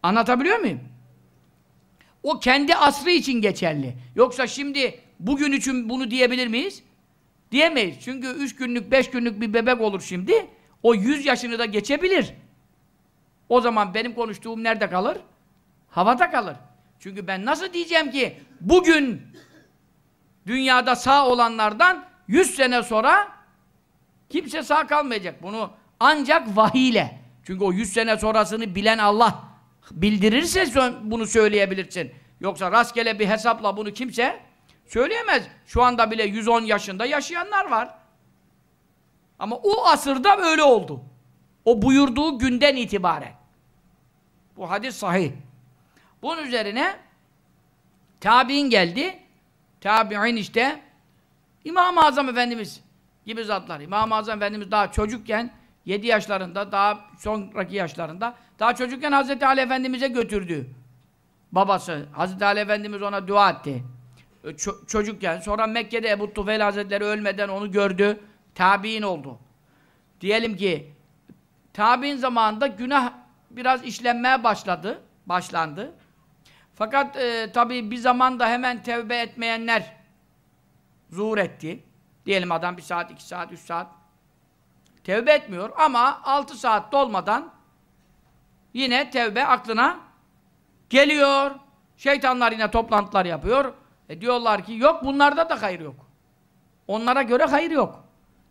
Anlatabiliyor muyum? O kendi asrı için geçerli. Yoksa şimdi bugün için bunu diyebilir miyiz? Diyemeyiz. Çünkü üç günlük, beş günlük bir bebek olur şimdi. O yüz yaşını da geçebilir. O zaman benim konuştuğum nerede kalır? Havada kalır. Çünkü ben nasıl diyeceğim ki bugün dünyada sağ olanlardan yüz sene sonra kimse sağ kalmayacak. Bunu ancak vahiyle. Çünkü o yüz sene sonrasını bilen Allah bildirirse bunu söyleyebilirsin. Yoksa rastgele bir hesapla bunu kimse söyleyemez. Şu anda bile 110 yaşında yaşayanlar var. Ama o asırda öyle oldu. O buyurduğu günden itibaren. Bu hadis sahih. Bunun üzerine tabi'in geldi. Tabi'in işte İmam-ı Azam Efendimiz gibi zatlar. İmam-ı Azam Efendimiz daha çocukken 7 yaşlarında, daha sonraki yaşlarında daha çocukken Hazreti Ali Efendimiz'e götürdü. Babası. Hazreti Ali Efendimiz ona dua etti. Ç çocukken. Sonra Mekke'de Ebu Tufel Hazretleri ölmeden onu gördü. Tabi'in oldu. Diyelim ki tabi'in zamanında günah biraz işlenmeye başladı. Başlandı. Fakat e, tabi bir zamanda hemen tevbe etmeyenler zuhur etti. Diyelim adam bir saat, iki saat, üç saat tevbe etmiyor ama altı saat dolmadan yine tevbe aklına geliyor. Şeytanlar yine toplantılar yapıyor. E diyorlar ki yok bunlarda da hayır yok. Onlara göre hayır yok.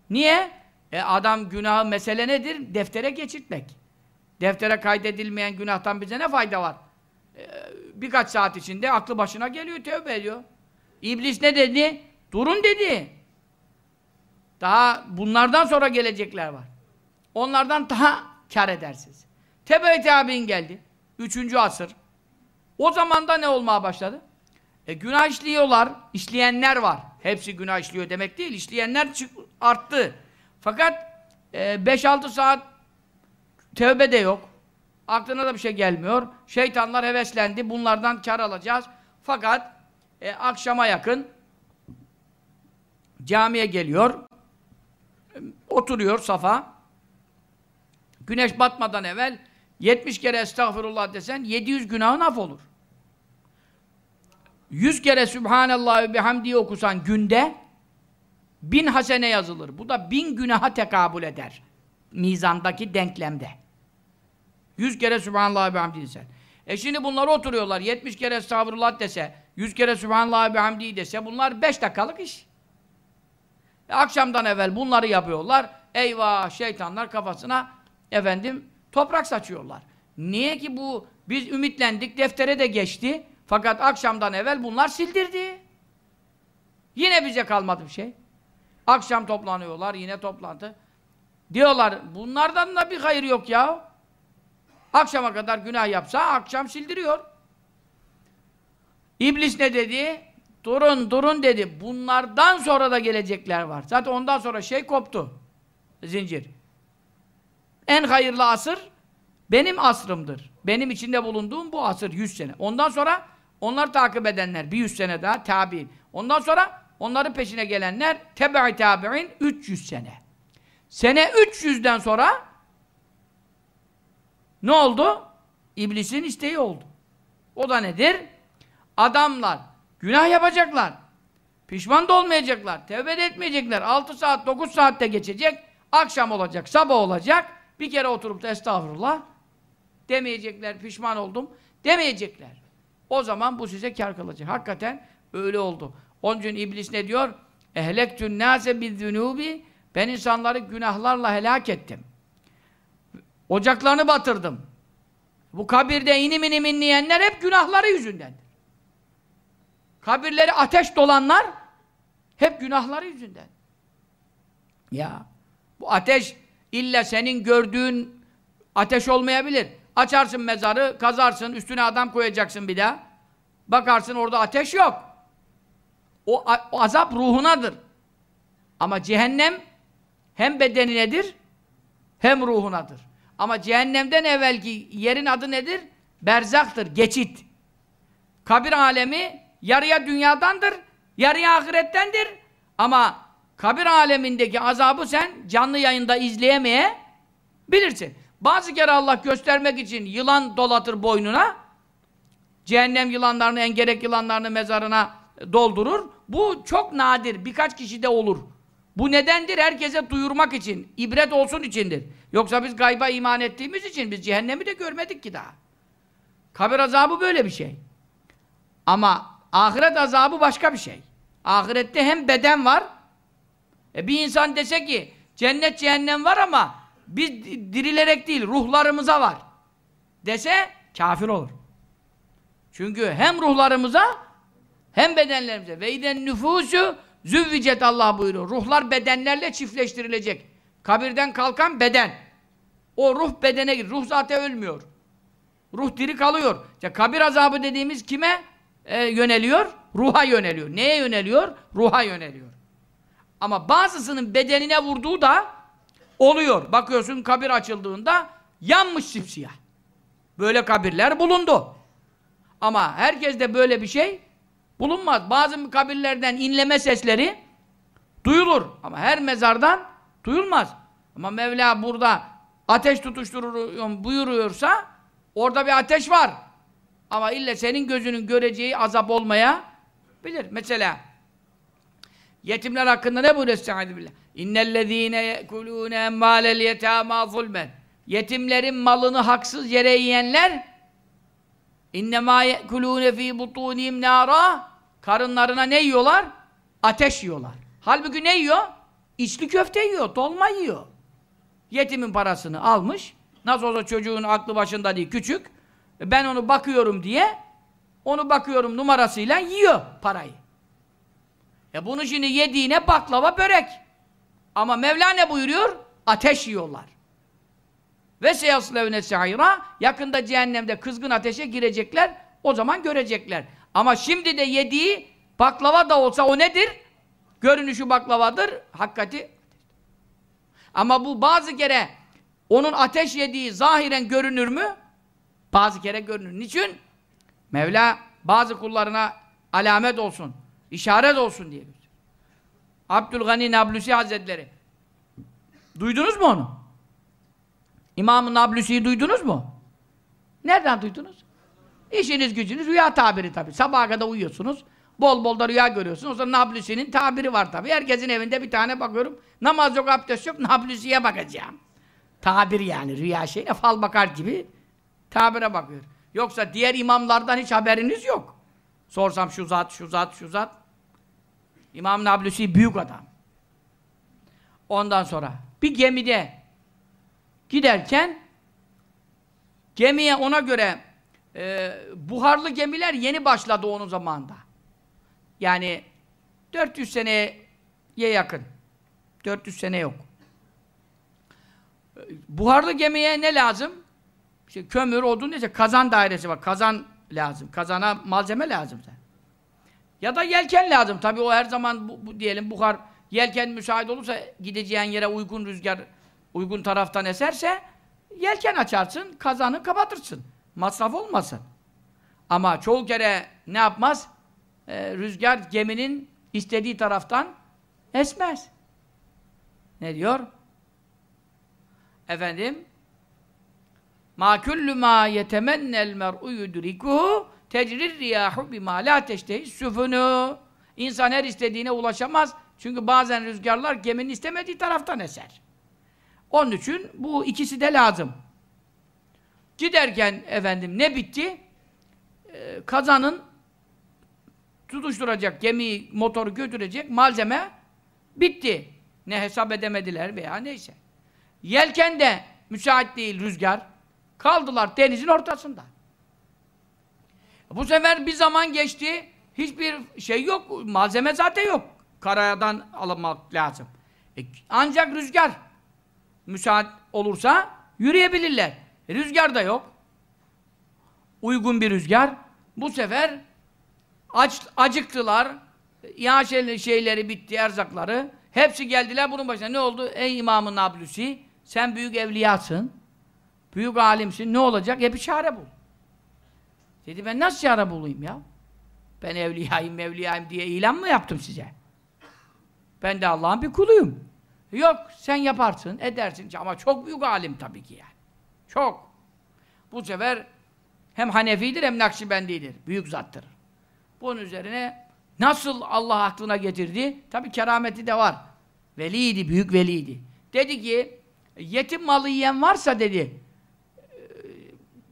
Niye? E adam günahı mesele nedir? Deftere geçirtmek. Deftere kaydedilmeyen günahtan bize ne fayda var? E, birkaç saat içinde aklı başına geliyor, tövbe ediyor. İblis ne dedi? Durun dedi. Daha bunlardan sonra gelecekler var. Onlardan daha kar edersiniz. Tebe-i tabi'in geldi. Üçüncü asır. O zaman da ne olmaya başladı? E günah işliyorlar, işleyenler var. Hepsi günah işliyor demek değil, işleyenler arttı. Fakat 5-6 e, saat tövbe de yok. Aklına da bir şey gelmiyor. Şeytanlar heveslendi, bunlardan kar alacağız. Fakat e, akşama yakın camiye geliyor, oturuyor safa. Güneş batmadan evvel 70 kere estağfurullah desen 700 günahın af olur. 100 kere Sübhanallah ve bihamdiyi okusan günde bin hasene yazılır. Bu da bin günaha tekabül eder. Mizandaki denklemde. 100 kere Sübhanallah ve bihamdiyi desen. E şimdi bunlar oturuyorlar. 70 kere estağfurullah dese, 100 kere Sübhanallah ve bihamdiyi dese bunlar 5 dakikalık iş. E akşamdan evvel bunları yapıyorlar. Eyvah şeytanlar kafasına efendim toprak saçıyorlar. Niye ki bu biz ümitlendik, deftere de geçti. Fakat akşamdan evvel bunlar sildirdi. Yine bize kalmadı bir şey. Akşam toplanıyorlar, yine toplantı. Diyorlar, bunlardan da bir hayır yok ya. Akşama kadar günah yapsa, akşam sildiriyor. İblis ne dedi? Durun, durun dedi. Bunlardan sonra da gelecekler var. Zaten ondan sonra şey koptu. Zincir. En hayırlı asır benim asrımdır. Benim içinde bulunduğum bu asır 100 sene. Ondan sonra onlar takip edenler bir 100 sene daha tabi'in. Ondan sonra onların peşine gelenler tebe-i tabi'in 300 sene. Sene 300'den sonra ne oldu? İblisin isteği oldu. O da nedir? Adamlar günah yapacaklar. Pişman da olmayacaklar. Tevbe de etmeyecekler. 6 saat, 9 saatte geçecek. Akşam olacak, sabah olacak. Bir kere oturup da estağfurullah demeyecekler, pişman oldum demeyecekler. O zaman bu size kar kılacak. Hakikaten öyle oldu. Onun için iblis ne diyor? Ehlektün nâse bizzünûbi Ben insanları günahlarla helak ettim. Ocaklarını batırdım. Bu kabirde inim inim inleyenler hep günahları yüzündendir. Kabirleri ateş dolanlar hep günahları yüzünden. Ya bu ateş illa senin gördüğün ateş olmayabilir. Açarsın mezarı, kazarsın, üstüne adam koyacaksın bir daha. Bakarsın orada ateş yok. O, o azap ruhunadır. Ama cehennem hem bedeninedir hem ruhunadır. Ama cehennemden evvelki yerin adı nedir? Berzaktır, geçit. Kabir alemi yarıya dünyadandır, yarıya ahirettendir. Ama kabir alemindeki azabı sen canlı yayında izleyemeye bilirsin. Bazı kere Allah göstermek için yılan dolatır boynuna, cehennem yılanlarını, engerek yılanlarını mezarına doldurur. Bu çok nadir, birkaç kişide olur. Bu nedendir? Herkese duyurmak için, ibret olsun içindir. Yoksa biz gayba iman ettiğimiz için biz cehennemi de görmedik ki daha. Kabir azabı böyle bir şey. Ama ahiret azabı başka bir şey. Ahirette hem beden var, e bir insan dese ki cennet cehennem var ama biz dirilerek değil ruhlarımıza var dese kafir olur. Çünkü hem ruhlarımıza hem bedenlerimize ve iden nüfusu züvvicet Allah buyuruyor. Ruhlar bedenlerle çiftleştirilecek. Kabirden kalkan beden. O ruh bedene gir. Ruh zaten ölmüyor. Ruh diri kalıyor. İşte kabir azabı dediğimiz kime e, yöneliyor? Ruha yöneliyor. Neye yöneliyor? Ruha yöneliyor. Ama bazısının bedenine vurduğu da oluyor. Bakıyorsun kabir açıldığında yanmış sipsiyah. Böyle kabirler bulundu. Ama herkeste böyle bir şey bulunmaz. Bazı kabirlerden inleme sesleri duyulur. Ama her mezardan duyulmaz. Ama Mevla burada ateş tutuştururum buyuruyorsa orada bir ateş var. Ama ille senin gözünün göreceği azap olmaya bilir. Mesela yetimler hakkında ne buyuruyor? İnnellezîne yekulûne emmâlel yetâmâ zulmen Yetimlerin malını haksız yere yiyenler innemâ yekulûne fî butûnîm nârâ Karınlarına ne yiyorlar? Ateş yiyorlar. Halbuki ne yiyor? İçli köfte yiyor, dolma yiyor. Yetimin parasını almış. Nasıl olsa çocuğun aklı başında değil, küçük. Ben onu bakıyorum diye onu bakıyorum numarasıyla yiyor parayı. E bunu şimdi yediğine baklava, börek. Ama Mevla ne buyuruyor? Ateş yiyorlar. Ve seyaslevne sa'ira yakında cehennemde kızgın ateşe girecekler. O zaman görecekler. Ama şimdi de yediği baklava da olsa o nedir? Görünüşü baklavadır, hakikati. Ama bu bazı kere onun ateş yediği zahiren görünür mü? Bazı kere görünür. Niçin? Mevla bazı kullarına alamet olsun, işaret olsun diye. Abdülgani Nablusi Hazretleri. Duydunuz mu onu? İmam-ı Nablusi'yi duydunuz mu? Nereden duydunuz? İşiniz gücünüz rüya tabiri tabi. Sabaha kadar uyuyorsunuz. Bol bol da rüya görüyorsunuz. O zaman Nablusi'nin tabiri var tabi. Herkesin evinde bir tane bakıyorum. Namaz yok, abdest yok. Nablusi'ye bakacağım. Tabir yani. Rüya şeyine fal bakar gibi tabire bakıyor. Yoksa diğer imamlardan hiç haberiniz yok. Sorsam şu zat, şu zat, şu zat. İmam Nablusi büyük adam. Ondan sonra bir gemide giderken Gemiye ona göre e, buharlı gemiler yeni başladı onun zamanında. Yani 400 seneye yakın. 400 sene yok. Buharlı gemiye ne lazım? İşte kömür, odun neyse kazan dairesi var. Kazan lazım. Kazana malzeme lazım. Ya da yelken lazım. Tabii o her zaman bu, bu, diyelim buhar yelken müsait olursa gideceğin yere uygun rüzgar uygun taraftan eserse yelken açarsın, kazanı kapatırsın. Masraf olmasın. Ama çoğu kere ne yapmaz? Ee, rüzgar geminin istediği taraftan esmez. Ne diyor? Efendim Ma kullu ma yetemennel mer'u yudrikuhu tecrir riyahu bima la teştehi süfünü. İnsan her istediğine ulaşamaz. Çünkü bazen rüzgarlar geminin istemediği taraftan eser. Onun için bu ikisi de lazım. Giderken efendim ne bitti? Ee, kazanın tutuşturacak gemiyi, motoru götürecek malzeme bitti. Ne hesap edemediler veya neyse. Yelken de müsait değil rüzgar. Kaldılar denizin ortasında. Bu sefer bir zaman geçti. Hiçbir şey yok. Malzeme zaten yok. Karayadan alınmak lazım. E, ancak rüzgar müsait olursa yürüyebilirler. E, rüzgar da yok. Uygun bir rüzgar. Bu sefer aç, acıktılar. Ya şeyleri bitti, erzakları. Hepsi geldiler bunun başına. Ne oldu? Ey İmam-ı Nablusi, sen büyük evliyasın. Büyük alimsin. Ne olacak? E bir bul. Dedi ben nasıl çare bulayım ya? Ben evliyayım, mevliyayım diye ilan mı yaptım size? Ben de Allah'ın bir kuluyum. Yok, sen yaparsın, edersin. Ama çok büyük alim tabii ki yani. Çok. Bu sefer hem Hanefidir hem Nakşibendidir. Büyük zattır. Bunun üzerine nasıl Allah aklına getirdi? Tabii kerameti de var. Veliydi, büyük veliydi. Dedi ki, yetim malı yiyen varsa dedi,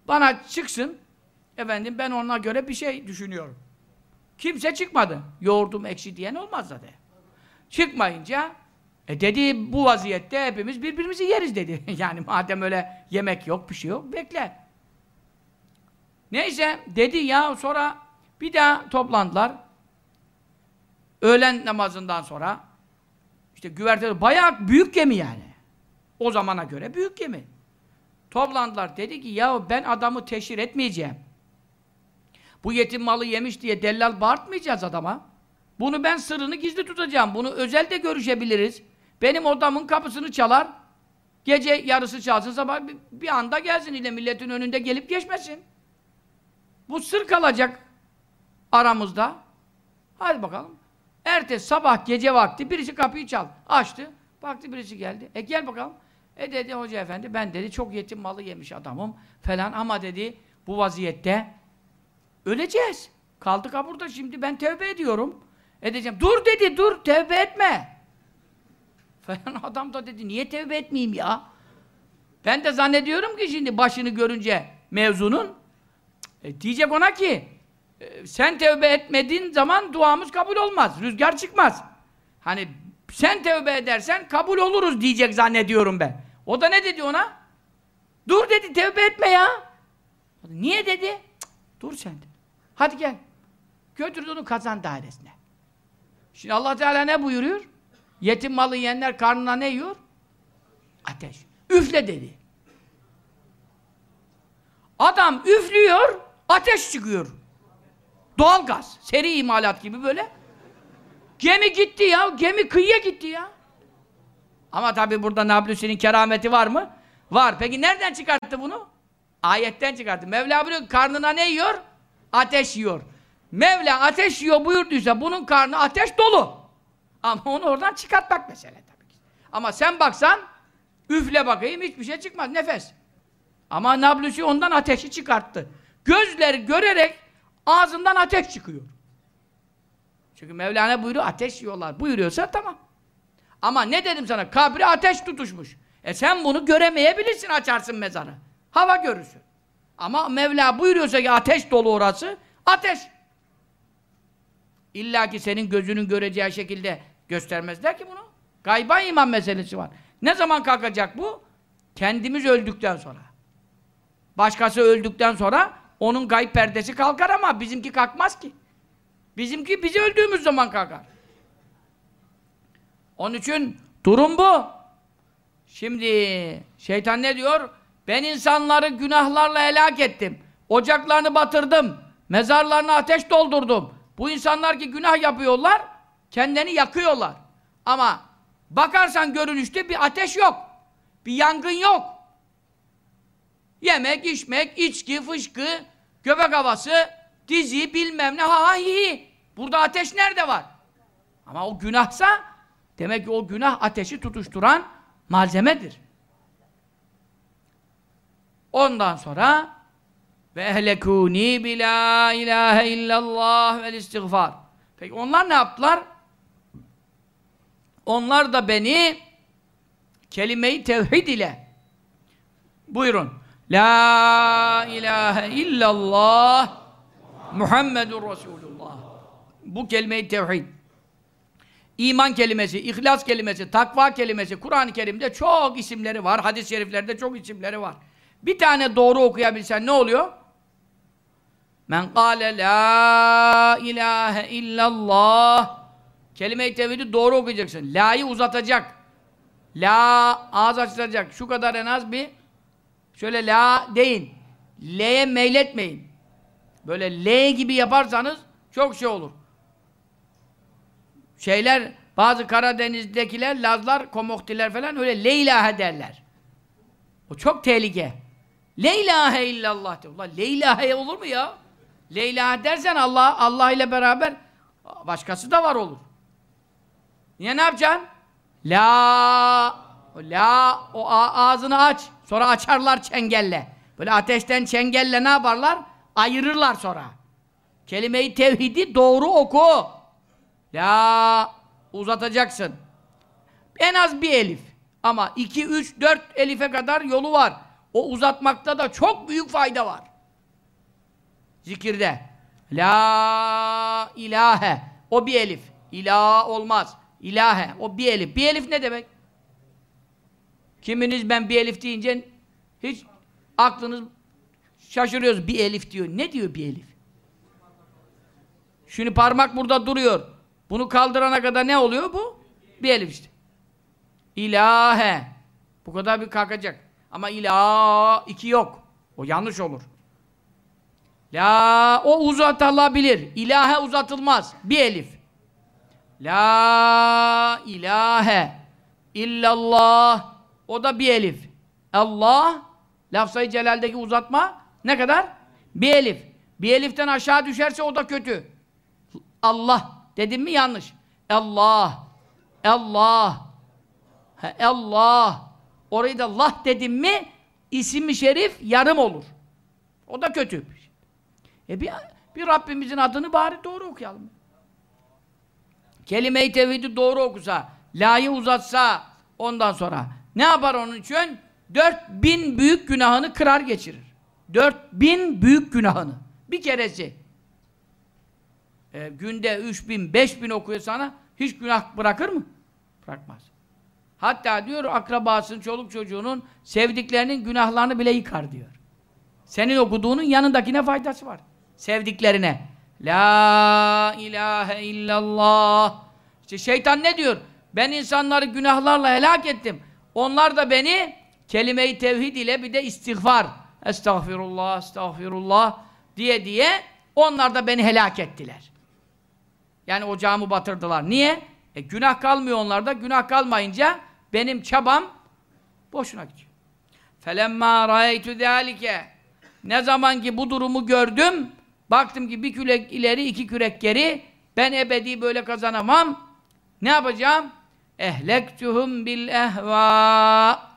bana çıksın, efendim ben ona göre bir şey düşünüyorum. Kimse çıkmadı. Yoğurdum ekşi diyen olmaz zaten. Çıkmayınca, e dedi bu vaziyette hepimiz birbirimizi yeriz dedi. yani madem öyle yemek yok, bir şey yok, bekle. Neyse, dedi ya sonra bir daha toplandılar. Öğlen namazından sonra işte güverte bayağı büyük gemi yani. O zamana göre büyük gemi. Toplandılar. Dedi ki ya ben adamı teşhir etmeyeceğim. Bu yetim malı yemiş diye dellal bağırtmayacağız adama. Bunu ben sırrını gizli tutacağım. Bunu özel de görüşebiliriz. Benim odamın kapısını çalar. Gece yarısı çalsın sabah bir, anda gelsin ile milletin önünde gelip geçmesin. Bu sır kalacak aramızda. Hadi bakalım. Ertesi sabah gece vakti birisi kapıyı çal. Açtı. Baktı birisi geldi. E gel bakalım. E dedi hoca efendi ben dedi çok yetim malı yemiş adamım falan ama dedi bu vaziyette öleceğiz. Kaldık ha burada şimdi ben tevbe ediyorum. Edeceğim. Dur dedi dur tevbe etme. Falan adam da dedi niye tevbe etmeyeyim ya? Ben de zannediyorum ki şimdi başını görünce mevzunun e, diyecek ona ki e, sen tevbe etmediğin zaman duamız kabul olmaz. Rüzgar çıkmaz. Hani sen tevbe edersen kabul oluruz diyecek zannediyorum ben. O da ne dedi ona? Dur dedi tevbe etme ya. Niye dedi? Cık, dur sen de. Hadi gel. Götürdü onu kazan dairesine. Şimdi Allah Teala ne buyuruyor? Yetim malı yiyenler karnına ne yiyor? Ateş. Üfle dedi. Adam üflüyor, ateş çıkıyor. Doğal gaz. Seri imalat gibi böyle. Gemi gitti ya. Gemi kıyıya gitti ya. Ama tabi burada Nablusi'nin kerameti var mı? Var. Peki nereden çıkarttı bunu? Ayetten çıkarttı. Mevla buyuruyor karnına ne yiyor? Ateş yiyor. Mevla ateş yiyor buyurduysa bunun karnı ateş dolu. Ama onu oradan çıkartmak mesele tabii ki. Ama sen baksan üfle bakayım hiçbir şey çıkmaz. Nefes. Ama Nablusi ondan ateşi çıkarttı. Gözleri görerek ağzından ateş çıkıyor. Çünkü Mevlana buyuruyor ateş yiyorlar. Buyuruyorsa tamam. Ama ne dedim sana? Kabri ateş tutuşmuş. E sen bunu göremeyebilirsin açarsın mezarı. Hava görürsün. Ama Mevla buyuruyorsa ki ateş dolu orası, ateş. İlla ki senin gözünün göreceği şekilde göstermezler ki bunu. Gayba iman meselesi var. Ne zaman kalkacak bu? Kendimiz öldükten sonra. Başkası öldükten sonra onun gayb perdesi kalkar ama bizimki kalkmaz ki. Bizimki bizi öldüğümüz zaman kalkar. Onun için durum bu. Şimdi şeytan ne diyor? Ben insanları günahlarla helak ettim. Ocaklarını batırdım. Mezarlarına ateş doldurdum. Bu insanlar ki günah yapıyorlar, kendini yakıyorlar. Ama bakarsan görünüşte bir ateş yok. Bir yangın yok. Yemek, içmek, içki, fışkı, göbek havası, dizi, bilmem ne, ha ha hi hi. Burada ateş nerede var? Ama o günahsa, demek ki o günah ateşi tutuşturan malzemedir. Ondan sonra ve ehlekûni bi la ilahe illallah vel istiğfar. Peki onlar ne yaptılar? Onlar da beni kelime-i tevhid ile buyurun La ilahe illallah Muhammedur Resulullah bu kelime-i tevhid iman kelimesi, ihlas kelimesi, takva kelimesi Kur'an-ı Kerim'de çok isimleri var. Hadis-i şeriflerde çok isimleri var. Bir tane doğru okuyabilsen ne oluyor? Men kâle la ilahe illallah Kelime-i tevhidi doğru okuyacaksın. La'yı uzatacak. La ağız açılacak. Şu kadar en az bir şöyle la deyin. L'ye meyletmeyin. Böyle L gibi yaparsanız çok şey olur. Şeyler bazı Karadeniz'dekiler, Lazlar, Komoktiler falan öyle Leylahe derler. O çok tehlike. Leylahe illallah de. Ulan Leylahe olur mu ya? Leylahe dersen Allah Allah ile beraber başkası da var olur. Niye ne yapacaksın? La La o ağzını aç. Sonra açarlar çengelle. Böyle ateşten çengelle ne yaparlar? Ayırırlar sonra. Kelime-i tevhidi doğru oku. La uzatacaksın. En az bir elif. Ama iki, üç, dört elife kadar yolu var. O uzatmakta da çok büyük fayda var. Zikirde. La ilahe. O bir elif. İlah olmaz. İlahe. O bir elif. Bir elif ne demek? Kiminiz ben bir elif deyince hiç aklınız şaşırıyoruz. Bir elif diyor. Ne diyor bir elif? Şimdi parmak burada duruyor. Bunu kaldırana kadar ne oluyor bu? Bir elif işte. İlahe. Bu kadar bir kalkacak. Ama ilah iki yok. O yanlış olur. La o uzatılabilir. İlahe uzatılmaz. Bir elif. La ilahe illallah o da bir elif. Allah lafzayı celaldeki uzatma ne kadar? Bir elif. Bir eliften aşağı düşerse o da kötü. Allah dedim mi yanlış. Allah Allah Allah orayı da Allah dedim mi isim şerif yarım olur. O da kötü. E bir, bir Rabbimizin adını bari doğru okuyalım. Kelime-i tevhidi doğru okusa, la'yı uzatsa ondan sonra ne yapar onun için? Dört bin büyük günahını kırar geçirir. Dört bin büyük günahını. Bir keresi. E, günde üç bin, beş bin okuyor sana hiç günah bırakır mı? Bırakmaz. Hatta diyor akrabasının, çoluk çocuğunun sevdiklerinin günahlarını bile yıkar diyor. Senin okuduğunun yanındakine faydası var. Sevdiklerine. La ilahe illallah. İşte şeytan ne diyor? Ben insanları günahlarla helak ettim. Onlar da beni kelime-i tevhid ile bir de istiğfar. Estağfirullah, estağfirullah diye diye onlar da beni helak ettiler. Yani ocağımı batırdılar. Niye? E günah kalmıyor onlarda. Günah kalmayınca benim çabam boşuna gidiyor. Felemma ra'eytu zalike. Ne zaman ki bu durumu gördüm, baktım ki bir kürek ileri, iki kürek geri, ben ebedi böyle kazanamam. Ne yapacağım? Ehlektuhum bil ehva.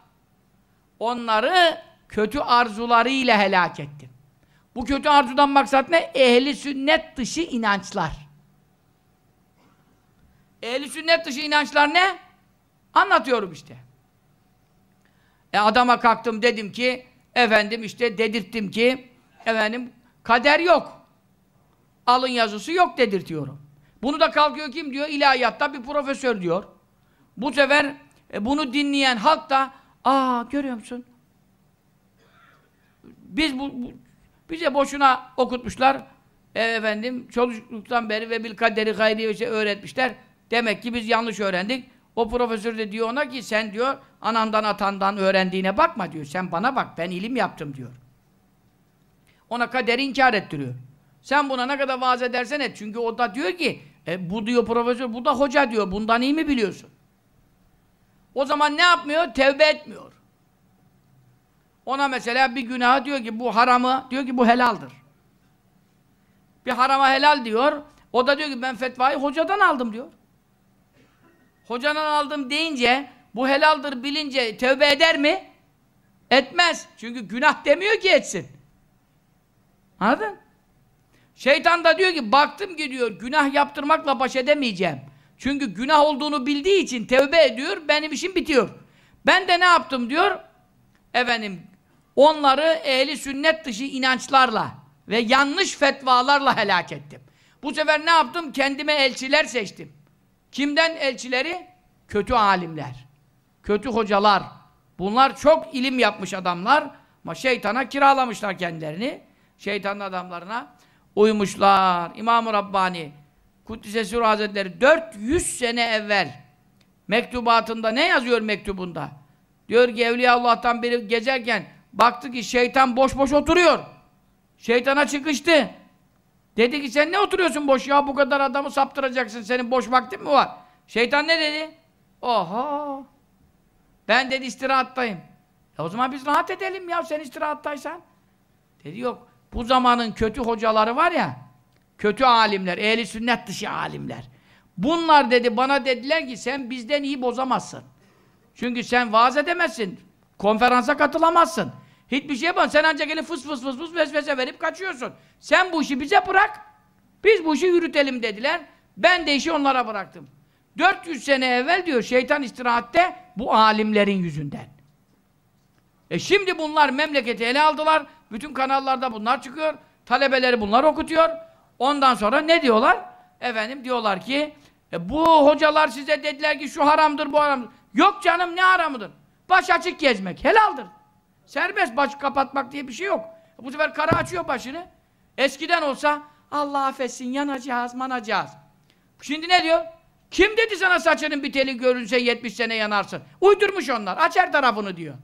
Onları kötü arzularıyla helak ettim. Bu kötü arzudan maksat ne? Ehli sünnet dışı inançlar. Ehli sünnet dışı inançlar ne? Anlatıyorum işte. E adama kalktım dedim ki efendim işte dedirttim ki efendim kader yok. Alın yazısı yok dedirtiyorum. Bunu da kalkıyor kim diyor? İlahiyatta bir profesör diyor. Bu sefer e, bunu dinleyen halk da aa görüyor musun? biz bu, bu bize boşuna okutmuşlar. E, efendim çocukluktan beri ve bil kaderi gayri şey öğretmişler. Demek ki biz yanlış öğrendik. O profesör de diyor ona ki sen diyor anandan atandan öğrendiğine bakma diyor. Sen bana bak ben ilim yaptım diyor. Ona kaderi inkar ettiriyor. Sen buna ne kadar vaaz edersen et. Çünkü o da diyor ki e, bu diyor profesör, bu da hoca diyor. Bundan iyi mi biliyorsun? O zaman ne yapmıyor? Tevbe etmiyor. Ona mesela bir günah diyor ki bu haramı, diyor ki bu helaldir. Bir harama helal diyor. O da diyor ki ben fetvayı hocadan aldım diyor. Hocadan aldım deyince bu helaldir bilince tövbe eder mi? Etmez. Çünkü günah demiyor ki etsin. Anladın? Şeytan da diyor ki baktım ki diyor günah yaptırmakla baş edemeyeceğim. Çünkü günah olduğunu bildiği için tevbe ediyor, benim işim bitiyor. Ben de ne yaptım diyor? Efendim, onları ehli sünnet dışı inançlarla ve yanlış fetvalarla helak ettim. Bu sefer ne yaptım? Kendime elçiler seçtim. Kimden elçileri? Kötü alimler. Kötü hocalar. Bunlar çok ilim yapmış adamlar. Ama şeytana kiralamışlar kendilerini. Şeytanın adamlarına uymuşlar. İmam-ı Rabbani Kuddise Hazretleri 400 sene evvel mektubatında ne yazıyor mektubunda? Diyor ki Evliya Allah'tan biri gezerken baktı ki şeytan boş boş oturuyor. Şeytana çıkıştı. Dedi ki sen ne oturuyorsun boş ya bu kadar adamı saptıracaksın senin boş vaktin mi var? Şeytan ne dedi? Oha! Ben dedi istirahattayım. E o zaman biz rahat edelim ya sen istirahattaysan. Dedi yok. Bu zamanın kötü hocaları var ya, kötü alimler, ehli sünnet dışı alimler. Bunlar dedi bana dediler ki sen bizden iyi bozamazsın. Çünkü sen vaaz edemezsin. Konferansa katılamazsın. Hiçbir şey yapamazsın. Sen ancak elin fıs fıs fıs fıs vesvese verip kaçıyorsun. Sen bu işi bize bırak. Biz bu işi yürütelim dediler. Ben de işi onlara bıraktım. 400 sene evvel diyor şeytan istirahatte bu alimlerin yüzünden. E şimdi bunlar memleketi ele aldılar. Bütün kanallarda bunlar çıkıyor. Talebeleri bunlar okutuyor. Ondan sonra ne diyorlar? Efendim diyorlar ki e, bu hocalar size dediler ki şu haramdır bu haramdır. Yok canım ne haramıdır? Baş açık gezmek helaldir. Serbest baş kapatmak diye bir şey yok. Bu sefer kara açıyor başını. Eskiden olsa Allah affetsin yanacağız manacağız. Şimdi ne diyor? Kim dedi sana saçının bir teli görünse 70 sene yanarsın? Uydurmuş onlar. Aç her tarafını diyor.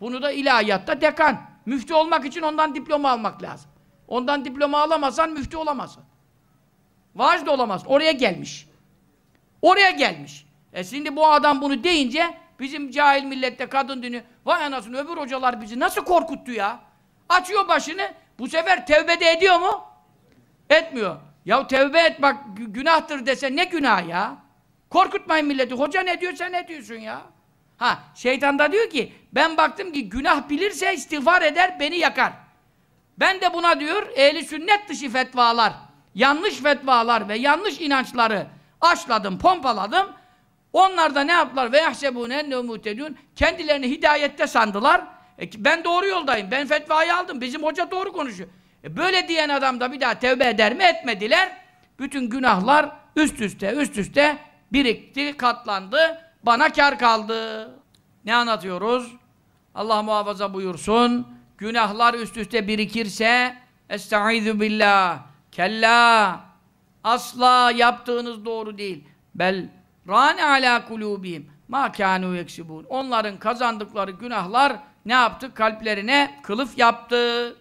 Bunu da ilahiyatta dekan. Müftü olmak için ondan diploma almak lazım. Ondan diploma alamazsan müftü olamazsın. Vaaz da olamaz. Oraya gelmiş. Oraya gelmiş. E şimdi bu adam bunu deyince bizim cahil millette kadın dünü vay anasını öbür hocalar bizi nasıl korkuttu ya? Açıyor başını. Bu sefer tevbe de ediyor mu? Etmiyor. Ya tevbe et bak günahtır dese ne günah ya? Korkutmayın milleti. Hoca ne diyor sen ne diyorsun ya? Ha şeytan da diyor ki ben baktım ki günah bilirse istiğfar eder beni yakar. Ben de buna diyor ehli sünnet dışı fetvalar, yanlış fetvalar ve yanlış inançları aşladım, pompaladım. Onlar da ne yaptılar? Ve yahsebûne enne muhtedûn. Kendilerini hidayette sandılar. E, ben doğru yoldayım. Ben fetvayı aldım. Bizim hoca doğru konuşuyor. E, böyle diyen adam da bir daha tevbe eder mi? Etmediler. Bütün günahlar üst üste üst üste birikti, katlandı. Bana kar kaldı. Ne anlatıyoruz? Allah muhafaza buyursun. Günahlar üst üste birikirse Estaizu billah. Kella. Asla yaptığınız doğru değil. Bel râne alâ kulûbihim. Ma kânû yeksibûn. Onların kazandıkları günahlar ne yaptı? Kalplerine kılıf yaptı.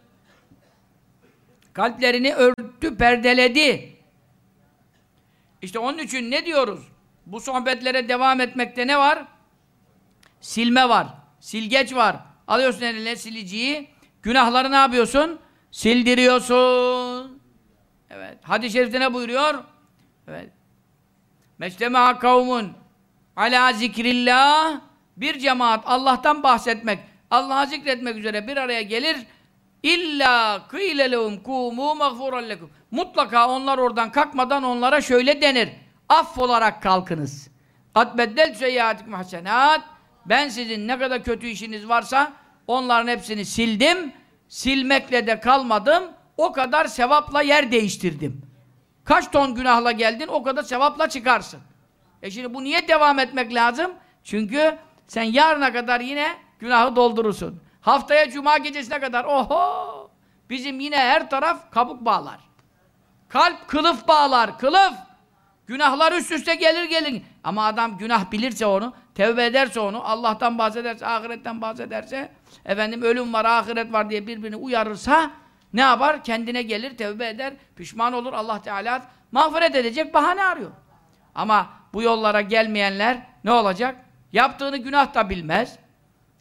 Kalplerini örtü, perdeledi. İşte onun için ne diyoruz? Bu sohbetlere devam etmekte ne var? Silme var. Silgeç var. Alıyorsun eline siliciyi. Günahları ne yapıyorsun? Sildiriyorsun. Evet. Hadis-i şerifte ne buyuruyor? Evet. Meçtema'a kavmun ala zikrillah bir cemaat Allah'tan bahsetmek, Allah'ı zikretmek üzere bir araya gelir. İlla kıyle kumu mağfuran lekum. Mutlaka onlar oradan kalkmadan onlara şöyle denir. Affolarak kalkınız. Kad beddel seyyiatikum hasenat. Ben sizin ne kadar kötü işiniz varsa onların hepsini sildim. Silmekle de kalmadım. O kadar sevapla yer değiştirdim. Kaç ton günahla geldin o kadar sevapla çıkarsın. E şimdi bu niye devam etmek lazım? Çünkü sen yarına kadar yine günahı doldurursun. Haftaya cuma gecesine kadar oho! Bizim yine her taraf kabuk bağlar. Kalp kılıf bağlar, kılıf. Günahlar üst üste gelir gelir. Ama adam günah bilirse onu, tevbe ederse onu, Allah'tan bahsederse, ahiretten bahsederse, efendim ölüm var, ahiret var diye birbirini uyarırsa, ne yapar? Kendine gelir, tevbe eder, pişman olur. Allah Teala mağfiret edecek bahane arıyor. Ama bu yollara gelmeyenler ne olacak? Yaptığını günah da bilmez.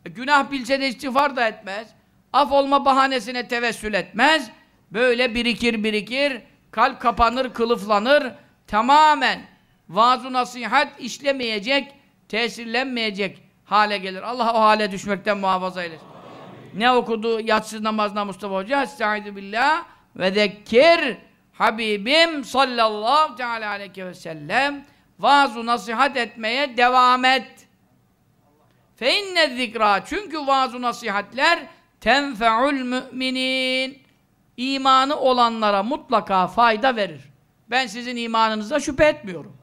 E, günah bilse de istiğfar da etmez. Af olma bahanesine tevessül etmez. Böyle birikir birikir, kalp kapanır, kılıflanır. Tamamen vaaz nasihat işlemeyecek, tesirlenmeyecek hale gelir. Allah o hale düşmekten muhafaza eylesin. Ne okudu yatsı namazına Mustafa Hoca? Estaizu billah ve zekkir Habibim sallallahu teala aleyhi ve sellem vaaz nasihat etmeye devam et. Fe inne zikra çünkü vaaz nasihatler tenfe'ul müminin imanı olanlara mutlaka fayda verir. Ben sizin imanınıza şüphe etmiyorum.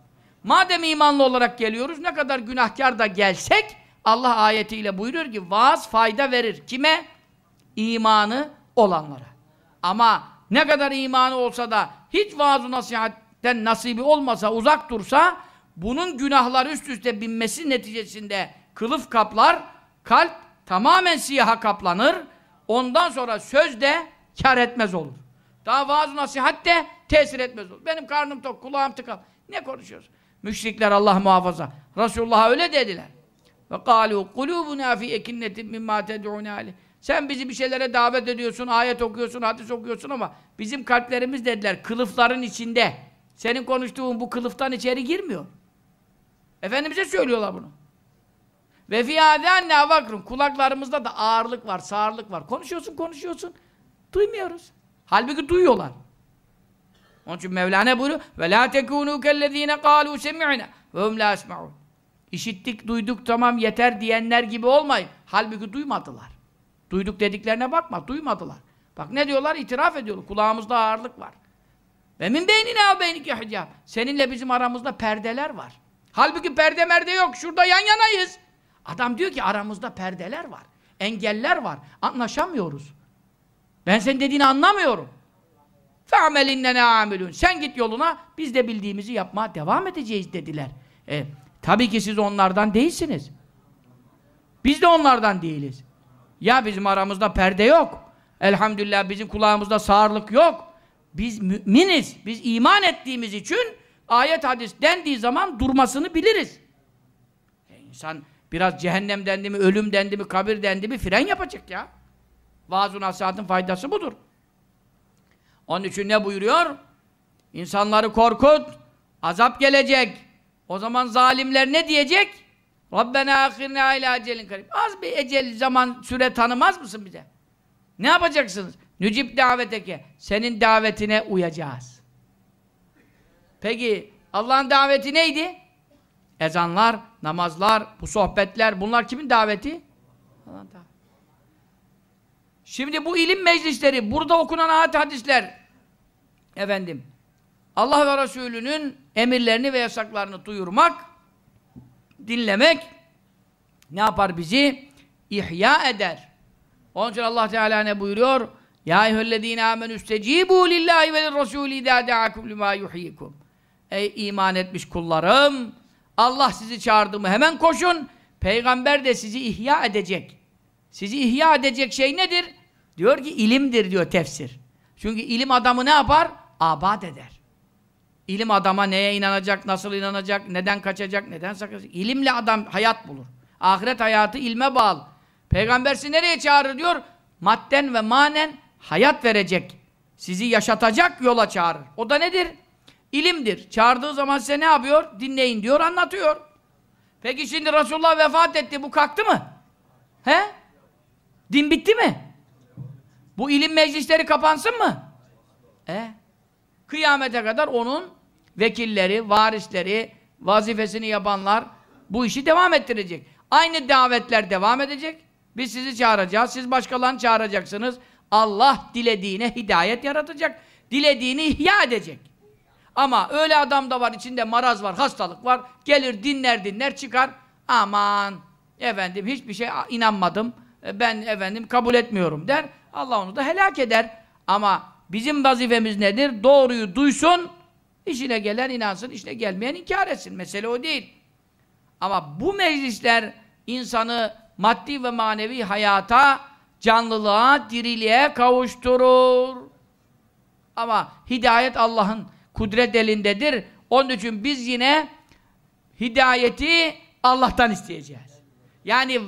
Madem imanlı olarak geliyoruz, ne kadar günahkar da gelsek, Allah ayetiyle buyuruyor ki, vaaz fayda verir. Kime? İmanı olanlara. Ama ne kadar imanı olsa da, hiç vaaz nasihatten nasibi olmasa, uzak dursa, bunun günahlar üst üste binmesi neticesinde kılıf kaplar, kalp tamamen siyaha kaplanır, ondan sonra söz de kar etmez olur. Daha vaaz nasihat de tesir etmez olur. Benim karnım tok, kulağım tıkalı. Ne konuşuyoruz? Müşrikler Allah muhafaza. Resulullah'a öyle dediler. Ve kâlû kulûbunâ fî ekinnetin mimmâ ted'ûnâ aleyh. Sen bizi bir şeylere davet ediyorsun, ayet okuyorsun, hadis okuyorsun ama bizim kalplerimiz dediler kılıfların içinde. Senin konuştuğun bu kılıftan içeri girmiyor. Efendimiz'e söylüyorlar bunu. Ve fî âdânnâ vakrun. Kulaklarımızda da ağırlık var, sağırlık var. Konuşuyorsun, konuşuyorsun. Duymuyoruz. Halbuki duyuyorlar. Onun için Mevlana buyuruyor ve la tekunu kellezine kalu semi'na ve hum la esma'un. İşittik, duyduk, tamam yeter diyenler gibi olmayın. Halbuki duymadılar. Duyduk dediklerine bakma, duymadılar. Bak ne diyorlar? İtiraf ediyorlar. Kulağımızda ağırlık var. Ve min beynine ve beynike hicab. Seninle bizim aramızda perdeler var. Halbuki perde merde yok. Şurada yan yanayız. Adam diyor ki aramızda perdeler var. Engeller var. Anlaşamıyoruz. Ben senin dediğini anlamıyorum. فَعْمَلْ اِنَّنَا عَامِلُونَ Sen git yoluna, biz de bildiğimizi yapmaya devam edeceğiz dediler. E, tabii ki siz onlardan değilsiniz. Biz de onlardan değiliz. Ya bizim aramızda perde yok. Elhamdülillah bizim kulağımızda sağırlık yok. Biz müminiz. Biz iman ettiğimiz için ayet hadis dendiği zaman durmasını biliriz. E, insan biraz cehennem dendi mi, ölüm dendi mi, kabir dendi mi fren yapacak ya. Vaaz-ı nasihatın faydası budur. Onun için ne buyuruyor? İnsanları korkut, azap gelecek. O zaman zalimler ne diyecek? Rabbena ahirna ila ecelin karib. Az bir ecel zaman süre tanımaz mısın bize? Ne yapacaksınız? Nücib daveteke. Senin davetine uyacağız. Peki Allah'ın daveti neydi? Ezanlar, namazlar, bu sohbetler bunlar kimin daveti. Şimdi bu ilim meclisleri, burada okunan ayet hadisler efendim Allah ve Resulü'nün emirlerini ve yasaklarını duyurmak, dinlemek ne yapar bizi? İhya eder. Onun için Allah Teala ne buyuruyor? Ya eyyühellezine amenü istecibu lillahi ve lirrasûlî idâ de'akum limâ yuhyikum. Ey iman etmiş kullarım! Allah sizi çağırdı mı hemen koşun. Peygamber de sizi ihya edecek. Sizi ihya edecek şey nedir? Diyor ki ilimdir diyor tefsir. Çünkü ilim adamı ne yapar? Abad eder. İlim adama neye inanacak, nasıl inanacak, neden kaçacak, neden sakınacak. İlimle adam hayat bulur. Ahiret hayatı ilme bağlı. Peygamber sizi nereye çağırır diyor? Madden ve manen hayat verecek. Sizi yaşatacak yola çağırır. O da nedir? İlimdir. Çağırdığı zaman size ne yapıyor? Dinleyin diyor, anlatıyor. Peki şimdi Resulullah vefat etti, bu kalktı mı? He? Din bitti mi? Bu ilim meclisleri kapansın mı? E? Kıyamete kadar onun vekilleri, varisleri, vazifesini yapanlar bu işi devam ettirecek. Aynı davetler devam edecek. Biz sizi çağıracağız, siz başkalarını çağıracaksınız. Allah dilediğine hidayet yaratacak. Dilediğini ihya edecek. Ama öyle adam da var, içinde maraz var, hastalık var. Gelir dinler dinler çıkar. Aman efendim hiçbir şey inanmadım. e, ben efendim kabul etmiyorum der. Allah onu da helak eder. Ama bizim vazifemiz nedir? Doğruyu duysun, işine gelen inansın, işine gelmeyen inkar etsin. Mesele o değil. Ama bu meclisler insanı maddi ve manevi hayata, canlılığa, diriliğe kavuşturur. Ama hidayet Allah'ın kudret elindedir. Onun için biz yine hidayeti Allah'tan isteyeceğiz. Yani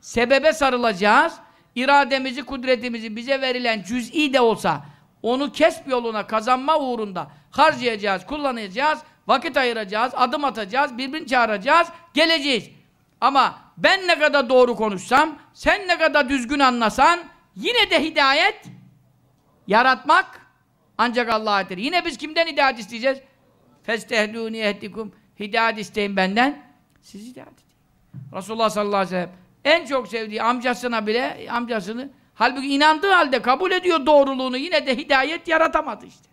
sebebe sarılacağız. İrademizi, kudretimizi bize verilen cüz'i de olsa onu kesp yoluna kazanma uğrunda harcayacağız, kullanacağız, vakit ayıracağız, adım atacağız, birbirini çağıracağız, geleceğiz. Ama ben ne kadar doğru konuşsam, sen ne kadar düzgün anlasan, yine de hidayet yaratmak ancak Allah'a ait. Yine biz kimden hidayet isteyeceğiz? فَاسْتَهْدُونِ اَهْدِكُمْ Hidayet isteyin benden. Siz hidayet edin. Resulullah sallallahu aleyhi ve sellem en çok sevdiği amcasına bile, amcasını halbuki inandığı halde kabul ediyor doğruluğunu yine de hidayet yaratamadı işte.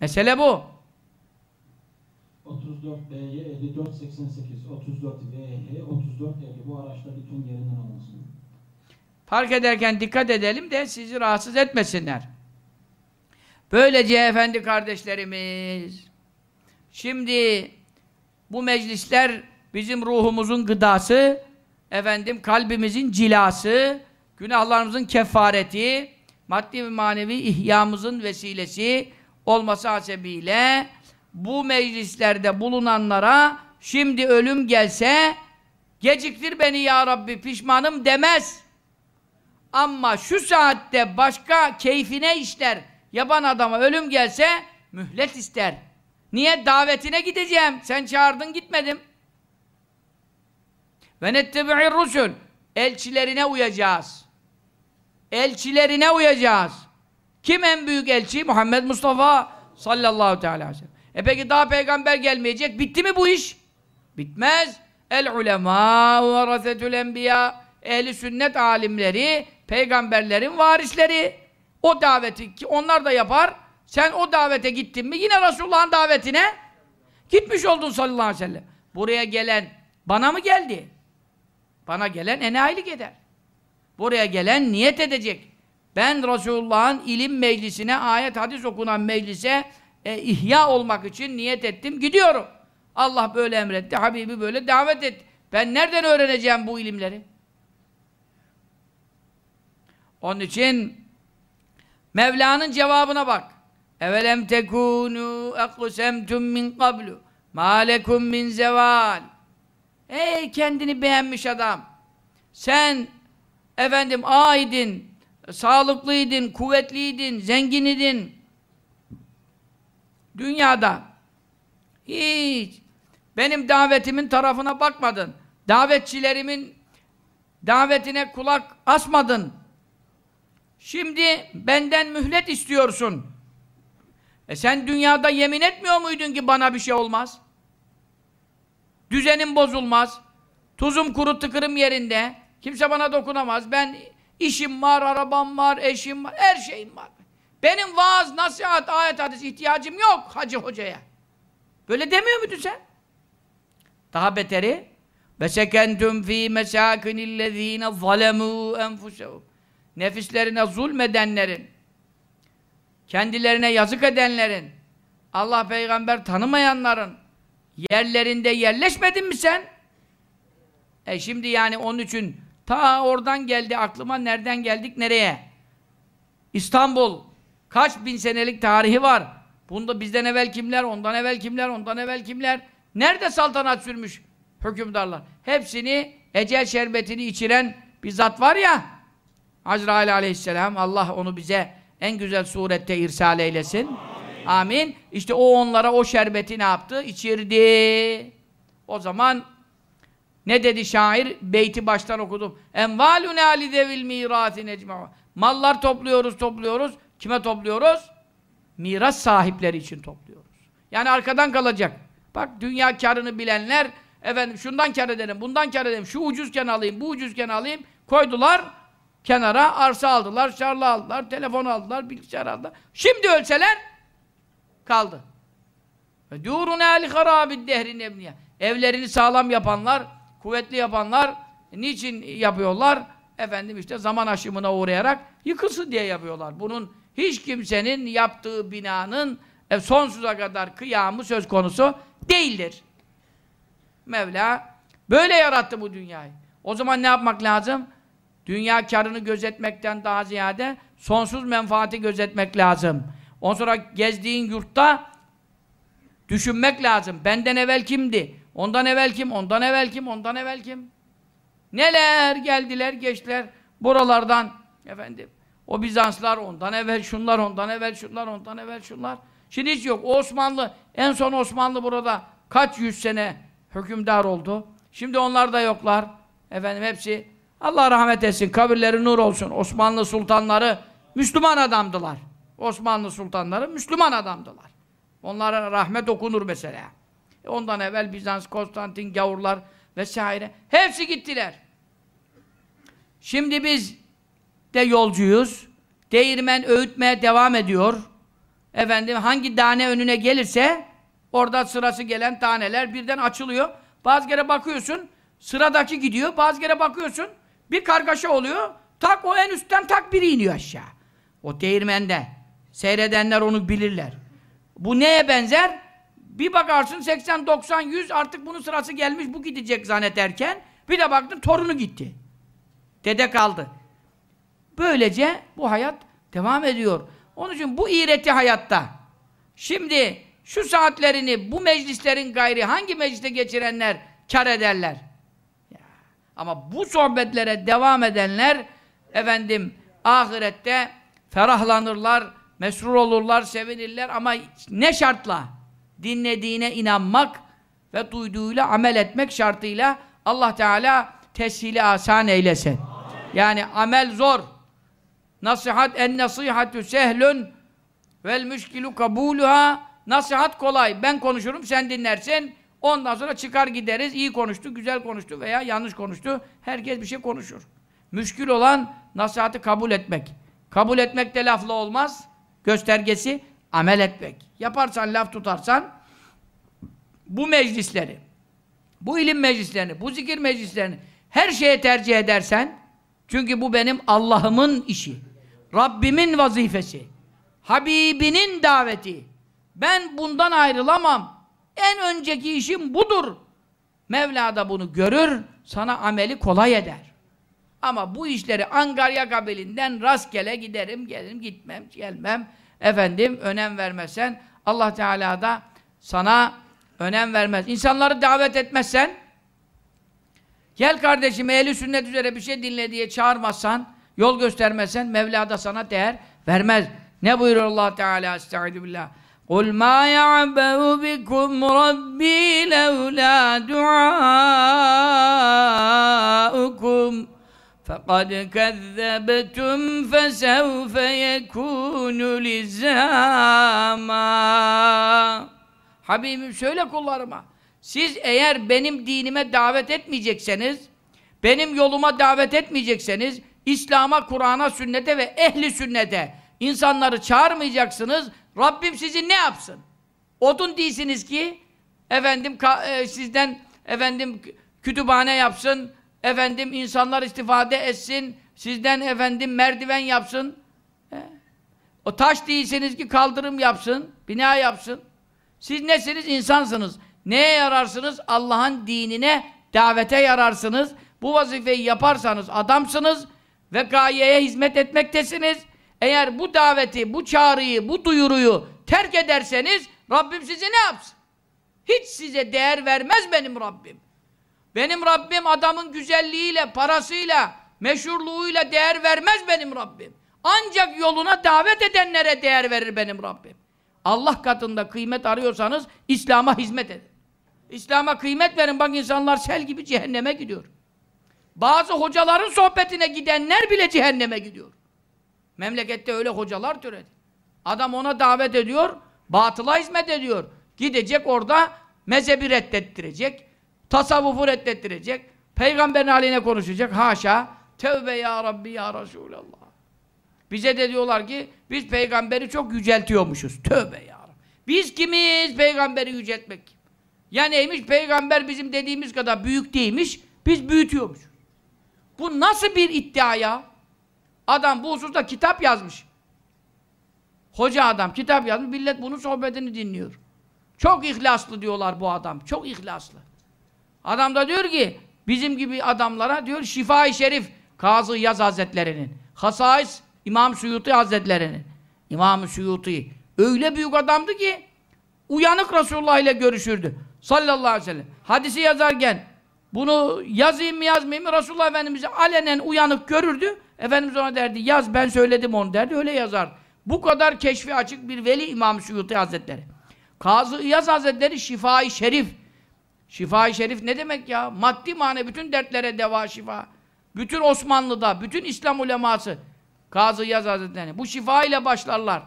Mesele bu. 34B'ye 5488, 34V'ye 3450 bu araçlar bütün yerinden alınsın. Fark ederken dikkat edelim de sizi rahatsız etmesinler. Böylece efendi kardeşlerimiz, şimdi bu meclisler bizim ruhumuzun gıdası, efendim kalbimizin cilası, günahlarımızın kefareti, maddi ve manevi ihyamızın vesilesi olması hasebiyle bu meclislerde bulunanlara şimdi ölüm gelse geciktir beni ya Rabbi pişmanım demez. Ama şu saatte başka keyfine işler yaban adama ölüm gelse mühlet ister. Niye? Davetine gideceğim. Sen çağırdın gitmedim. Ve nettebi'ir rusul. Elçilerine uyacağız. Elçilerine uyacağız. Kim en büyük elçi? Muhammed Mustafa sallallahu teala aleyhi ve sellem. E peki daha peygamber gelmeyecek. Bitti mi bu iş? Bitmez. El ulema varasetül enbiya. Ehli sünnet alimleri, peygamberlerin varisleri. O daveti ki onlar da yapar. Sen o davete gittin mi yine Resulullah'ın davetine gitmiş oldun sallallahu aleyhi ve sellem. Buraya gelen bana mı geldi? Bana gelen enayilik eder. Buraya gelen niyet edecek. Ben Resulullah'ın ilim meclisine, ayet hadis okunan meclise e, ihya olmak için niyet ettim, gidiyorum. Allah böyle emretti, Habibi böyle davet etti. Ben nereden öğreneceğim bu ilimleri? Onun için Mevla'nın cevabına bak. Evelem tekunu ekusemtum min qablu ma lekum min zeval. Ey kendini beğenmiş adam. Sen efendim aidin, sağlıklıydın, kuvvetliydin, zenginidin. Dünyada hiç benim davetimin tarafına bakmadın. Davetçilerimin davetine kulak asmadın. Şimdi benden mühlet istiyorsun. E sen dünyada yemin etmiyor muydun ki bana bir şey olmaz? Düzenim bozulmaz. Tuzum kuru tıkırım yerinde. Kimse bana dokunamaz. Ben işim var, arabam var, eşim var, her şeyim var. Benim vaaz, nasihat, ayet, hadis ihtiyacım yok hacı hocaya. Böyle demiyor muydun sen? Daha beteri ve sekentum fi mesakinillezine zalemu enfusehum nefislerine zulmedenlerin kendilerine yazık edenlerin Allah peygamber tanımayanların yerlerinde yerleşmedin mi sen? E şimdi yani onun için ta oradan geldi aklıma nereden geldik nereye? İstanbul kaç bin senelik tarihi var. Bunda bizden evvel kimler, ondan evvel kimler, ondan evvel kimler? Nerede saltanat sürmüş hükümdarlar? Hepsini ecel şerbetini içiren bir zat var ya Azrail aleyhisselam Allah onu bize en güzel surette irsal eylesin. Amin. Amin. İşte o onlara o şerbeti ne yaptı? İçirdi. O zaman ne dedi şair? Beyti baştan okudum. Envalune ali devil mirati necma'u. Mallar topluyoruz, topluyoruz. Kime topluyoruz? Miras sahipleri için topluyoruz. Yani arkadan kalacak. Bak dünya karını bilenler efendim şundan kar edelim, bundan kar edelim, şu ucuzken alayım, bu ucuzken alayım koydular kenara arsa aldılar, şarla aldılar, telefon aldılar, bilgisayar aldılar. Şimdi ölseler kaldı. Dûrun âli harâbid dehrin emniye. Evlerini sağlam yapanlar, kuvvetli yapanlar Niçin yapıyorlar? Efendim işte zaman aşımına uğrayarak yıkılsın diye yapıyorlar. Bunun hiç kimsenin yaptığı binanın e, sonsuza kadar kıyamı söz konusu değildir. Mevla böyle yarattı bu dünyayı. O zaman ne yapmak lazım? Dünya karını gözetmekten daha ziyade sonsuz menfaati gözetmek lazım. Ondan sonra gezdiğin yurtta düşünmek lazım. Benden evvel kimdi? Ondan evvel kim? Ondan evvel kim? Ondan evvel kim? Neler geldiler, geçtiler buralardan efendim. O Bizanslar ondan evvel şunlar, ondan evvel şunlar, ondan evvel şunlar. Şimdi hiç yok. Osmanlı, en son Osmanlı burada kaç yüz sene hükümdar oldu. Şimdi onlar da yoklar. Efendim hepsi Allah rahmet etsin, kabirleri nur olsun. Osmanlı sultanları Müslüman adamdılar. Osmanlı sultanları Müslüman adamdılar. Onlara rahmet okunur mesela. Ondan evvel Bizans, Konstantin, gavurlar vesaire. Hepsi gittiler. Şimdi biz de yolcuyuz. Değirmen öğütmeye devam ediyor. Efendim hangi tane önüne gelirse orada sırası gelen taneler birden açılıyor. Bazı kere bakıyorsun sıradaki gidiyor. Bazı kere bakıyorsun bir kargaşa oluyor. Tak o en üstten tak biri iniyor aşağı. O değirmende. Seyredenler onu bilirler. Bu neye benzer? Bir bakarsın 80, 90, 100 artık bunun sırası gelmiş bu gidecek zannederken bir de baktın torunu gitti. Dede kaldı. Böylece bu hayat devam ediyor. Onun için bu iğreti hayatta şimdi şu saatlerini bu meclislerin gayri hangi mecliste geçirenler kar ederler? Ama bu sohbetlere devam edenler efendim ahirette ferahlanırlar, mesrur olurlar, sevinirler ama ne şartla? Dinlediğine inanmak ve duyduğuyla amel etmek şartıyla Allah Teala teshili asan eylesin. Yani amel zor. Nasihat en nasihatü sehlün vel müşkilu kabuluha nasihat kolay. Ben konuşurum sen dinlersin. Ondan sonra çıkar gideriz. İyi konuştu, güzel konuştu veya yanlış konuştu. Herkes bir şey konuşur. Müşkül olan nasihatı kabul etmek. Kabul etmek de lafla olmaz. Göstergesi amel etmek. Yaparsan, laf tutarsan bu meclisleri, bu ilim meclislerini, bu zikir meclislerini her şeye tercih edersen çünkü bu benim Allah'ımın işi. Rabbimin vazifesi. Habibinin daveti. Ben bundan ayrılamam. En önceki işim budur. Mevla da bunu görür, sana ameli kolay eder. Ama bu işleri Angarya kabilinden rastgele giderim, gelirim, gitmem, gelmem. Efendim, önem vermezsen Allah Teala da sana önem vermez. İnsanları davet etmezsen gel kardeşim ehli sünnet üzere bir şey dinle diye çağırmazsan, yol göstermezsen Mevla da sana değer vermez. Ne buyuruyor Allah Teala? Estaizu billah. قُلْ مَا يَعْبَهُ بِكُمْ رَبِّي لَوْلَا دُعَاءُكُمْ فَقَدْ كَذَّبْتُمْ فَسَوْفَ يَكُونُ لِزَامًا Habibim söyle kullarıma. Siz eğer benim dinime davet etmeyecekseniz, benim yoluma davet etmeyecekseniz, İslam'a, Kur'an'a, sünnete ve ehli sünnete insanları çağırmayacaksınız, Rabbim sizi ne yapsın? Odun değilsiniz ki, efendim e, sizden efendim kütüphane yapsın, efendim insanlar istifade etsin, sizden efendim merdiven yapsın. He. O taş değilsiniz ki kaldırım yapsın, bina yapsın. Siz nesiniz? İnsansınız. Neye yararsınız? Allah'ın dinine, davete yararsınız. Bu vazifeyi yaparsanız adamsınız ve gayeye hizmet etmektesiniz. Eğer bu daveti, bu çağrıyı, bu duyuruyu terk ederseniz Rabbim sizi ne yapsın? Hiç size değer vermez benim Rabbim. Benim Rabbim adamın güzelliğiyle, parasıyla, meşhurluğuyla değer vermez benim Rabbim. Ancak yoluna davet edenlere değer verir benim Rabbim. Allah katında kıymet arıyorsanız İslam'a hizmet edin. İslam'a kıymet verin. Bak insanlar sel gibi cehenneme gidiyor. Bazı hocaların sohbetine gidenler bile cehenneme gidiyor. Memlekette öyle hocalar türedi. Adam ona davet ediyor, batıla hizmet ediyor. Gidecek orada mezhebi reddettirecek, tasavvufu reddettirecek, peygamberin haline konuşacak. Haşa, tevbe ya Rabbi ya Resulallah. Bize de diyorlar ki biz peygamberi çok yüceltiyormuşuz. Tövbe ya Rabbi. Biz kimiz peygamberi yüceltmek? Ya neymiş? Peygamber bizim dediğimiz kadar büyük değilmiş. Biz büyütüyormuş. Bu nasıl bir iddia ya? Adam bu hususta kitap yazmış. Hoca adam kitap yazmış. Millet bunun sohbetini dinliyor. Çok ihlaslı diyorlar bu adam. Çok ihlaslı. Adam da diyor ki bizim gibi adamlara diyor Şifa-i Şerif Kazı Yaz Hazretleri'nin Hasais İmam Suyuti Hazretleri'nin İmam Suyuti öyle büyük adamdı ki uyanık Resulullah ile görüşürdü. Sallallahu aleyhi ve sellem. Hadisi yazarken bunu yazayım mı yazmayayım mı Resulullah Efendimiz'i alenen uyanık görürdü. Efendimiz ona derdi yaz ben söyledim onu derdi öyle yazar. Bu kadar keşfi açık bir veli İmam Suyuti Hazretleri. Kazı İyaz Hazretleri Şifa-i Şerif. Şifa-i Şerif ne demek ya? Maddi mane bütün dertlere deva şifa. Bütün Osmanlı'da, bütün İslam uleması Kazı İyaz Hazretleri. Bu şifa ile başlarlar.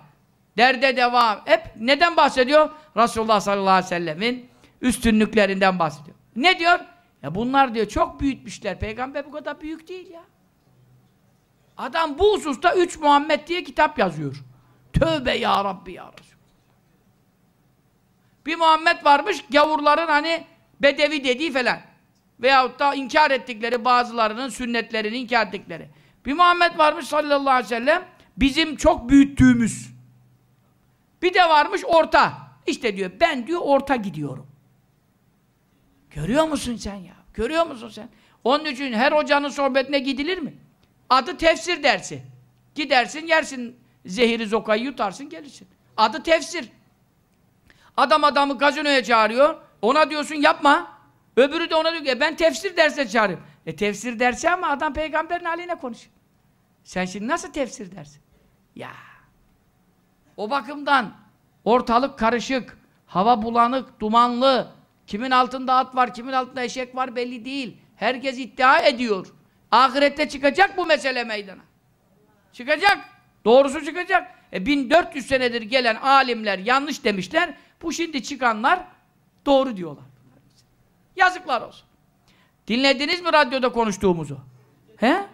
Derde devam. Hep neden bahsediyor? Resulullah sallallahu aleyhi ve sellemin üstünlüklerinden bahsediyor. Ne diyor? Ya bunlar diyor çok büyütmüşler. Peygamber bu kadar büyük değil ya. Adam bu hususta üç Muhammed diye kitap yazıyor. Tövbe ya Rabbi ya Resul. Bir Muhammed varmış gavurların hani bedevi dediği falan. Veyahut da inkar ettikleri bazılarının sünnetlerini inkar ettikleri. Bir Muhammed varmış sallallahu aleyhi ve sellem bizim çok büyüttüğümüz. Bir de varmış orta. İşte diyor ben diyor orta gidiyorum. Görüyor musun sen ya? Görüyor musun sen? Onun için her hocanın sohbetine gidilir mi? Adı tefsir dersi. Gidersin yersin zehiri zokayı yutarsın gelirsin. Adı tefsir. Adam adamı gazinoya çağırıyor. Ona diyorsun yapma. Öbürü de ona diyor ki e, ben tefsir derse çağırıyorum. E tefsir dersi ama adam peygamberin haline konuşuyor. Sen şimdi nasıl tefsir dersin? Ya. O bakımdan ortalık karışık, hava bulanık, dumanlı, kimin altında at var, kimin altında eşek var belli değil. Herkes iddia ediyor. Ahirette çıkacak bu mesele meydana. Çıkacak. Doğrusu çıkacak. E 1400 senedir gelen alimler yanlış demişler. Bu şimdi çıkanlar doğru diyorlar. Yazıklar olsun. Dinlediniz mi radyoda konuştuğumuzu? He?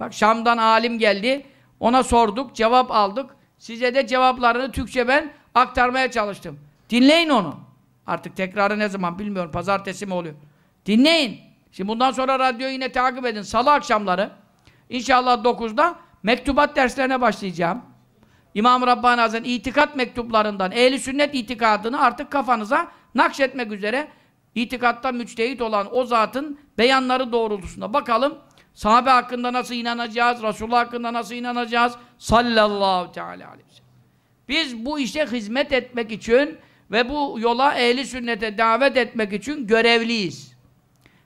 Bak Şam'dan alim geldi. Ona sorduk, cevap aldık. Size de cevaplarını Türkçe ben aktarmaya çalıştım. Dinleyin onu. Artık tekrarı ne zaman bilmiyorum. Pazartesi mi oluyor? Dinleyin. Şimdi bundan sonra radyoyu yine takip edin. Salı akşamları İnşallah 9'da mektubat derslerine başlayacağım. İmam-ı Rabbani Hazretleri itikat mektuplarından ehli sünnet itikadını artık kafanıza nakşetmek üzere itikatta müçtehit olan o zatın beyanları doğrultusunda bakalım sahabe hakkında nasıl inanacağız, Resulullah hakkında nasıl inanacağız sallallahu teala aleyhi ve sellem. Biz bu işe hizmet etmek için ve bu yola ehli sünnete davet etmek için görevliyiz.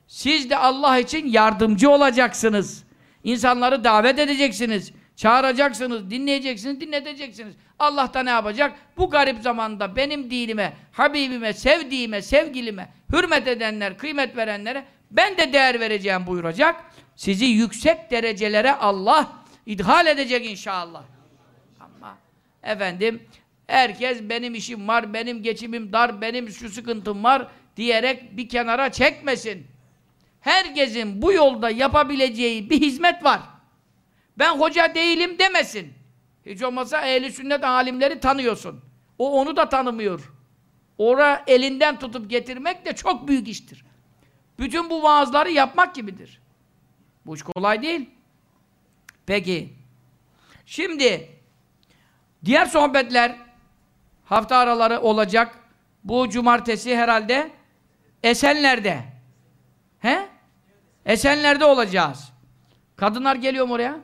Siz de Allah için yardımcı olacaksınız. İnsanları davet edeceksiniz. Çağıracaksınız, dinleyeceksiniz, dinleteceksiniz. Allah da ne yapacak? Bu garip zamanda benim dinime, Habibime, sevdiğime, sevgilime, hürmet edenler, kıymet verenlere ben de değer vereceğim buyuracak. Sizi yüksek derecelere Allah idhal edecek inşallah. Ama efendim herkes benim işim var, benim geçimim dar, benim şu sıkıntım var diyerek bir kenara çekmesin. Herkesin bu yolda yapabileceği bir hizmet var. Ben hoca değilim demesin. Hiç olmazsa ehli sünnet alimleri tanıyorsun. O onu da tanımıyor. Ora elinden tutup getirmek de çok büyük iştir. Bütün bu vaazları yapmak gibidir. Bu iş kolay değil. Peki. Şimdi diğer sohbetler hafta araları olacak. Bu cumartesi herhalde Esenler'de. He? Esenler'de olacağız. Kadınlar geliyor mu oraya?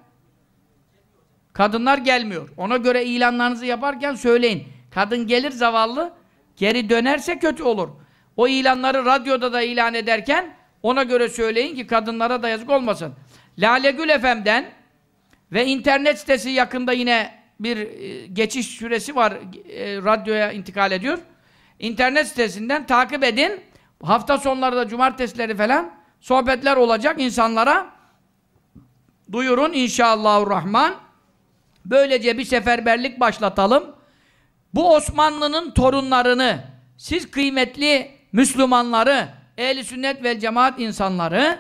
Kadınlar gelmiyor. Ona göre ilanlarınızı yaparken söyleyin. Kadın gelir zavallı, geri dönerse kötü olur. O ilanları radyoda da ilan ederken ona göre söyleyin ki kadınlara da yazık olmasın. Lale Gül FM'den ve internet sitesi yakında yine bir e, geçiş süresi var. E, radyoya intikal ediyor. İnternet sitesinden takip edin. Hafta sonları da cumartesileri falan sohbetler olacak insanlara. Duyurun inşallahurrahman. Böylece bir seferberlik başlatalım. Bu Osmanlı'nın torunlarını, siz kıymetli Müslümanları, ehli sünnet ve cemaat insanları,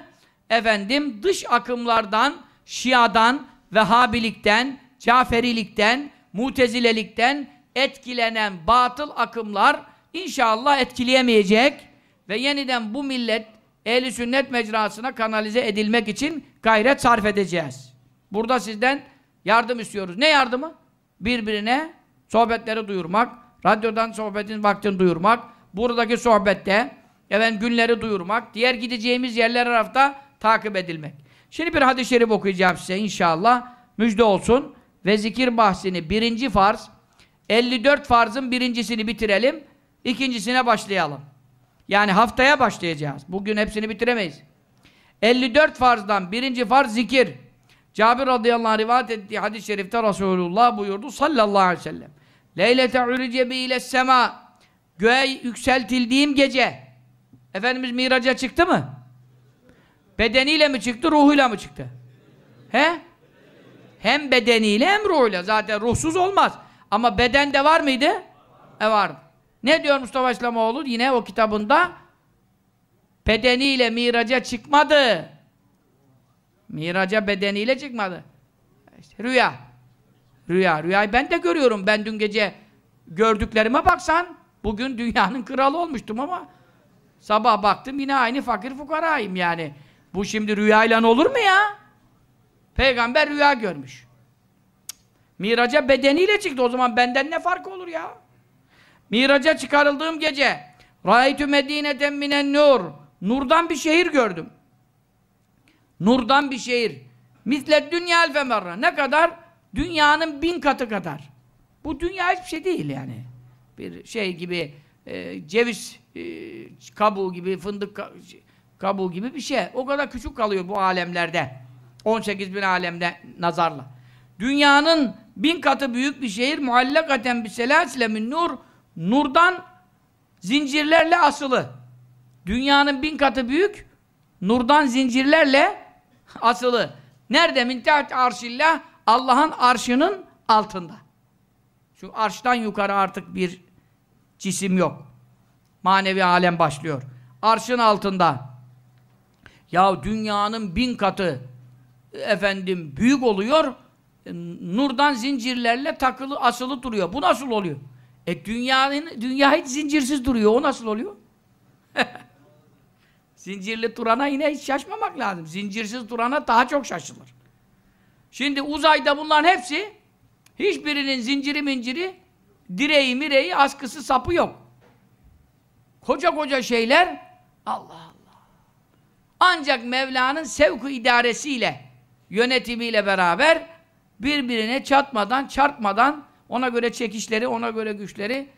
efendim dış akımlardan, Şia'dan, Vehhabilikten, Caferilikten, Mutezilelikten etkilenen batıl akımlar inşallah etkileyemeyecek ve yeniden bu millet ehli sünnet mecrasına kanalize edilmek için gayret sarf edeceğiz. Burada sizden yardım istiyoruz. Ne yardımı? Birbirine sohbetleri duyurmak, radyodan sohbetin vaktini duyurmak, buradaki sohbette efendim günleri duyurmak, diğer gideceğimiz yerler tarafta takip edilmek. Şimdi bir hadis-i şerif okuyacağım size inşallah. Müjde olsun. Ve zikir bahsini birinci farz, 54 farzın birincisini bitirelim, ikincisine başlayalım. Yani haftaya başlayacağız. Bugün hepsini bitiremeyiz. 54 farzdan birinci farz zikir. Cabir radıyallahu anh rivayet ettiği hadis-i şerifte Resulullah buyurdu sallallahu aleyhi ve sellem. Leylete urice bi ile sema göğe yükseltildiğim gece Efendimiz miraca çıktı mı? Bedeniyle mi çıktı, ruhuyla mı çıktı? He? Hem bedeniyle hem ruhuyla. Zaten ruhsuz olmaz. Ama bedende var mıydı? E vardı. Ne diyor Mustafa İslamoğlu? Yine o kitabında bedeniyle miraca çıkmadı. Miraca bedeniyle çıkmadı. İşte rüya. Rüya. Rüyayı ben de görüyorum. Ben dün gece gördüklerime baksan bugün dünyanın kralı olmuştum ama sabah baktım yine aynı fakir fukarayım yani. Bu şimdi rüyayla olur mu ya? Peygamber rüya görmüş. Miraca bedeniyle çıktı. O zaman benden ne fark olur ya? Miraca çıkarıldığım gece Râitü medîneten minen nur Nurdan bir şehir gördüm. Nurdan bir şehir. Mislet dünya elfemerra. Ne kadar? Dünyanın bin katı kadar. Bu dünya hiçbir şey değil yani. Bir şey gibi e, ceviz e, kabuğu gibi, fındık kabuğu gibi bir şey. O kadar küçük kalıyor bu alemlerde. 18 bin alemde nazarla. Dünyanın bin katı büyük bir şehir muallakaten bir selasile nur nurdan zincirlerle asılı. Dünyanın bin katı büyük nurdan zincirlerle asılı. Nerede? Min taht arşillah Allah'ın arşının altında. Şu arştan yukarı artık bir cisim yok. Manevi alem başlıyor. Arşın altında. Ya dünyanın bin katı efendim büyük oluyor. Nurdan zincirlerle takılı asılı duruyor. Bu nasıl oluyor? E dünyanın dünya hiç zincirsiz duruyor. O nasıl oluyor? Zincirli durana yine hiç şaşmamak lazım. Zincirsiz durana daha çok şaşılır. Şimdi uzayda bunların hepsi hiçbirinin zinciri minciri direği mireği askısı sapı yok. Koca koca şeyler Allah Allah. Ancak Mevla'nın sevku idaresiyle yönetimiyle beraber birbirine çatmadan, çarpmadan ona göre çekişleri, ona göre güçleri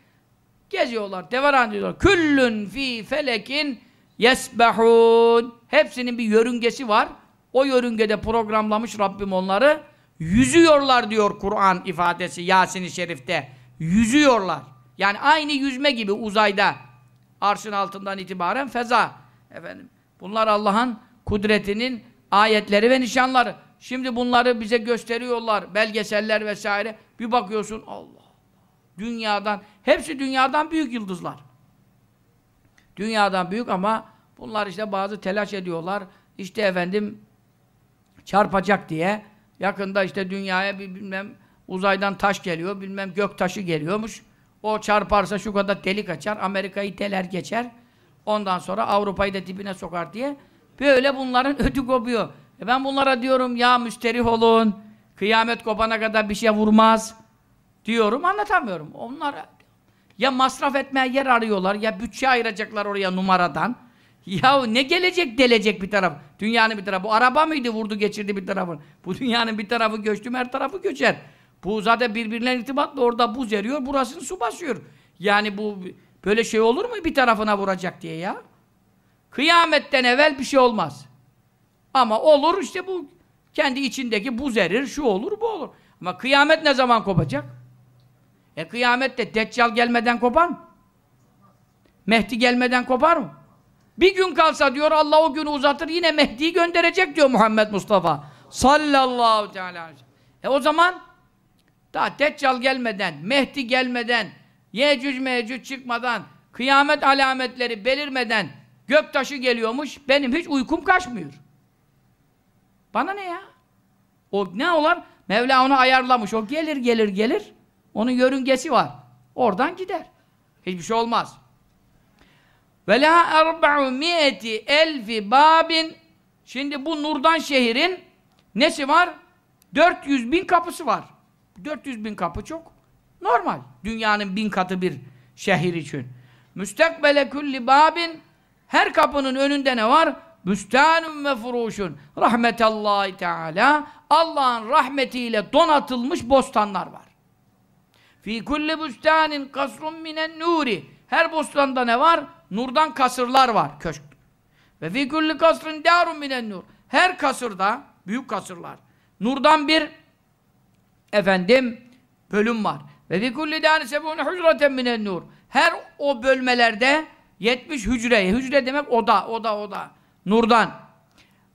geziyorlar. Devaran diyorlar. Küllün fi felekin yesbehun. Hepsinin bir yörüngesi var. O yörüngede programlamış Rabbim onları. Yüzüyorlar diyor Kur'an ifadesi Yasin-i Şerif'te. Yüzüyorlar. Yani aynı yüzme gibi uzayda. Arşın altından itibaren feza. Efendim. Bunlar Allah'ın kudretinin ayetleri ve nişanları. Şimdi bunları bize gösteriyorlar. Belgeseller vesaire. Bir bakıyorsun Allah. Dünyadan. Hepsi dünyadan büyük yıldızlar. Dünyadan büyük ama bunlar işte bazı telaş ediyorlar. İşte efendim çarpacak diye. Yakında işte dünyaya bir bilmem uzaydan taş geliyor. Bilmem gök taşı geliyormuş. O çarparsa şu kadar delik açar. Amerika'yı teler geçer. Ondan sonra Avrupa'yı da dibine sokar diye. Böyle bunların ödü kopuyor. E ben bunlara diyorum ya müsterih olun. Kıyamet kopana kadar bir şey vurmaz. Diyorum anlatamıyorum. Onlar ya masraf etmeye yer arıyorlar ya bütçe ayıracaklar oraya numaradan. Ya ne gelecek delecek bir taraf. Dünyanın bir tarafı. Bu araba mıydı vurdu geçirdi bir tarafı. Bu dünyanın bir tarafı göçtü her tarafı göçer. Bu zaten birbirine irtibatlı orada buz eriyor burasını su basıyor. Yani bu böyle şey olur mu bir tarafına vuracak diye ya? Kıyametten evvel bir şey olmaz. Ama olur işte bu kendi içindeki buz erir, şu olur, bu olur. Ama kıyamet ne zaman kopacak? E kıyamette Deccal gelmeden kopar mı? Mehdi gelmeden kopar mı? Bir gün kalsa diyor Allah o günü uzatır yine Mehdi'yi gönderecek diyor Muhammed Mustafa. Sallallahu teala aleyhi ve sellem. E o zaman daha Deccal gelmeden, Mehdi gelmeden, Yecüc Mecüc çıkmadan, kıyamet alametleri belirmeden göktaşı geliyormuş. Benim hiç uykum kaçmıyor. Bana ne ya? O ne olar? Mevla onu ayarlamış. O gelir gelir gelir. Onun yörüngesi var. Oradan gider. Hiçbir şey olmaz. Ve la erba'u mi'eti elfi babin Şimdi bu Nurdan şehrin nesi var? 400 bin kapısı var. 400 bin kapı çok normal. Dünyanın bin katı bir şehir için. Müstakbele kulli babin her kapının önünde ne var? Büstanun ve furuşun. Rahmetallahi Teala. Allah'ın rahmetiyle donatılmış bostanlar var. Fi kulli büstanin kasrun minen nuri. Her bostanda ne var? Nurdan kasırlar var. Köşk. Ve fi kulli kasrın darun minen nur. Her kasırda, büyük kasırlar. Nurdan bir efendim bölüm var. Ve fi kulli dâni sebûne hücreten minen nur. Her o bölmelerde 70 hücre. Hücre demek oda, oda, oda. Nurdan.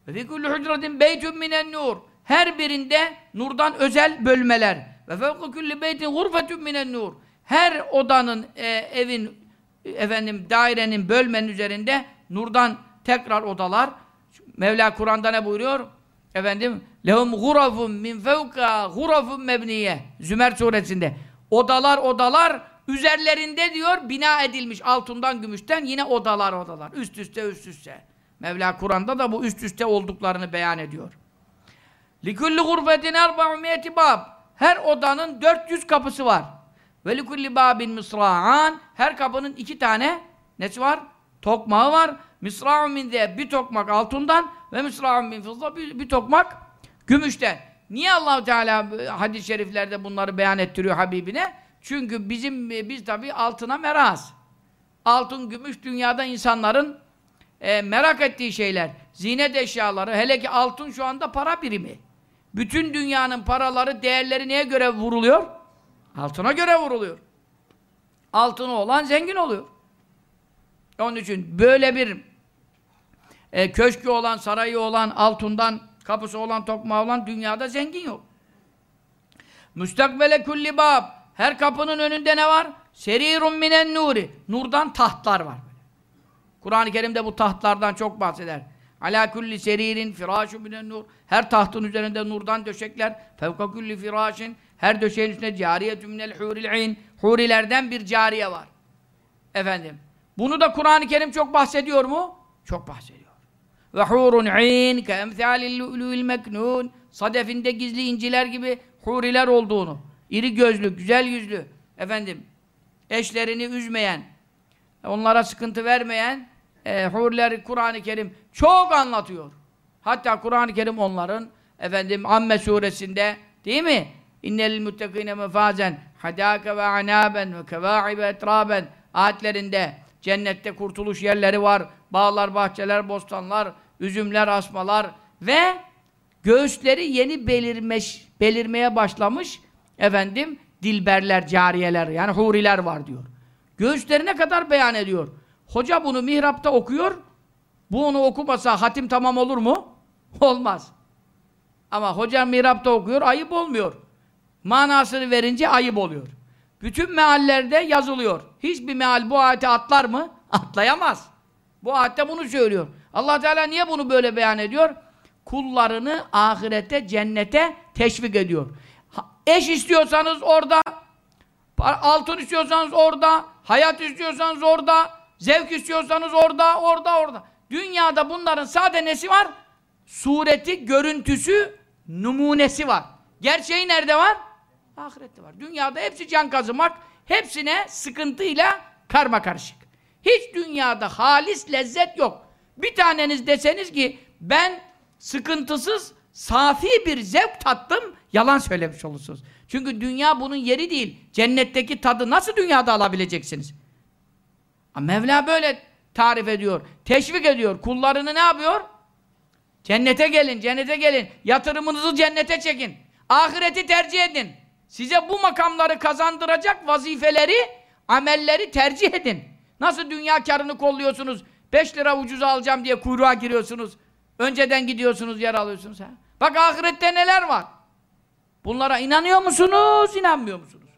Ve fi kulli hücretin beytun minen nur. Her birinde nurdan özel bölmeler. Ve fevku kulli beytin gurfetun minen nur. Her odanın, e, evin, efendim dairenin, bölmenin üzerinde nurdan tekrar odalar. Mevla Kur'an'da ne buyuruyor? Efendim, lehum gurafun min fevka gurafun mebniye. Zümer suresinde. Odalar odalar üzerlerinde diyor bina edilmiş altından gümüşten yine odalar odalar. Üst üste üst üste. Mevla Kur'an'da da bu üst üste olduklarını beyan ediyor. Likulli gurfetin erba'u bab. Her odanın 400 kapısı var. Ve likulli babin misra'an. Her kapının iki tane nesi var? Tokmağı var. Misra'un min de bir tokmak altından ve misra'un min fızla bir, bir tokmak gümüşten. Niye allah Teala hadis-i şeriflerde bunları beyan ettiriyor Habibine? Çünkü bizim biz tabi altına meraz. Altın, gümüş dünyada insanların e, merak ettiği şeyler. Zinet eşyaları, hele ki altın şu anda para birimi. Bütün dünyanın paraları, değerleri neye göre vuruluyor? Altına göre vuruluyor. Altını olan zengin oluyor. Onun için böyle bir e, köşkü olan, sarayı olan, altından kapısı olan, tokmağı olan dünyada zengin yok. Müstakbele kulli bab. Her kapının önünde ne var? Serirun minen nuri. Nurdan tahtlar var. Kur'an-ı Kerim'de bu tahtlardan çok bahseder. Ala kulli seririn firâşu minen nur. Her tahtın üzerinde nurdan döşekler. Fevka kulli firâşin. Her döşeğin üstünde cariyetü minel huril in. Hurilerden bir cariye var. Efendim. Bunu da Kur'an-ı Kerim çok bahsediyor mu? Çok bahsediyor. Ve hurun in ke emthâlil lu'lu'il meknûn. Sadefinde gizli inciler gibi huriler olduğunu. iri gözlü, güzel yüzlü. Efendim. Eşlerini üzmeyen, onlara sıkıntı vermeyen e, huriler Kur'an-ı Kerim çok anlatıyor. Hatta Kur'an-ı Kerim onların efendim Amme suresinde değil mi? İnnel muttakine mefazen hadâke ve anâben ve kevâibe etrâben ayetlerinde cennette kurtuluş yerleri var. Bağlar, bahçeler, bostanlar, üzümler, asmalar ve göğüsleri yeni belirmiş, belirmeye başlamış efendim dilberler, cariyeler yani huriler var diyor. Göğüslerine kadar beyan ediyor. Hoca bunu mihrapta okuyor. Bu onu okumasa hatim tamam olur mu? Olmaz. Ama hoca mihrapta okuyor, ayıp olmuyor. Manasını verince ayıp oluyor. Bütün meallerde yazılıyor. Hiçbir meal bu ayete atlar mı? Atlayamaz. Bu ayette bunu söylüyor. allah Teala niye bunu böyle beyan ediyor? Kullarını ahirete, cennete teşvik ediyor. Eş istiyorsanız orada, altın istiyorsanız orada, hayat istiyorsanız orada, zevk istiyorsanız orada, orada, orada. Dünyada bunların sade nesi var? Sureti, görüntüsü, numunesi var. Gerçeği nerede var? Ahirette var. Dünyada hepsi can kazımak, hepsine sıkıntıyla karma karışık. Hiç dünyada halis lezzet yok. Bir taneniz deseniz ki ben sıkıntısız, safi bir zevk tattım, yalan söylemiş olursunuz. Çünkü dünya bunun yeri değil. Cennetteki tadı nasıl dünyada alabileceksiniz? Mevla böyle tarif ediyor, teşvik ediyor. Kullarını ne yapıyor? Cennete gelin, cennete gelin. Yatırımınızı cennete çekin. Ahireti tercih edin. Size bu makamları kazandıracak vazifeleri, amelleri tercih edin. Nasıl dünya karını kolluyorsunuz? 5 lira ucuza alacağım diye kuyruğa giriyorsunuz. Önceden gidiyorsunuz, yer alıyorsunuz. Ha? Bak ahirette neler var? Bunlara inanıyor musunuz, inanmıyor musunuz?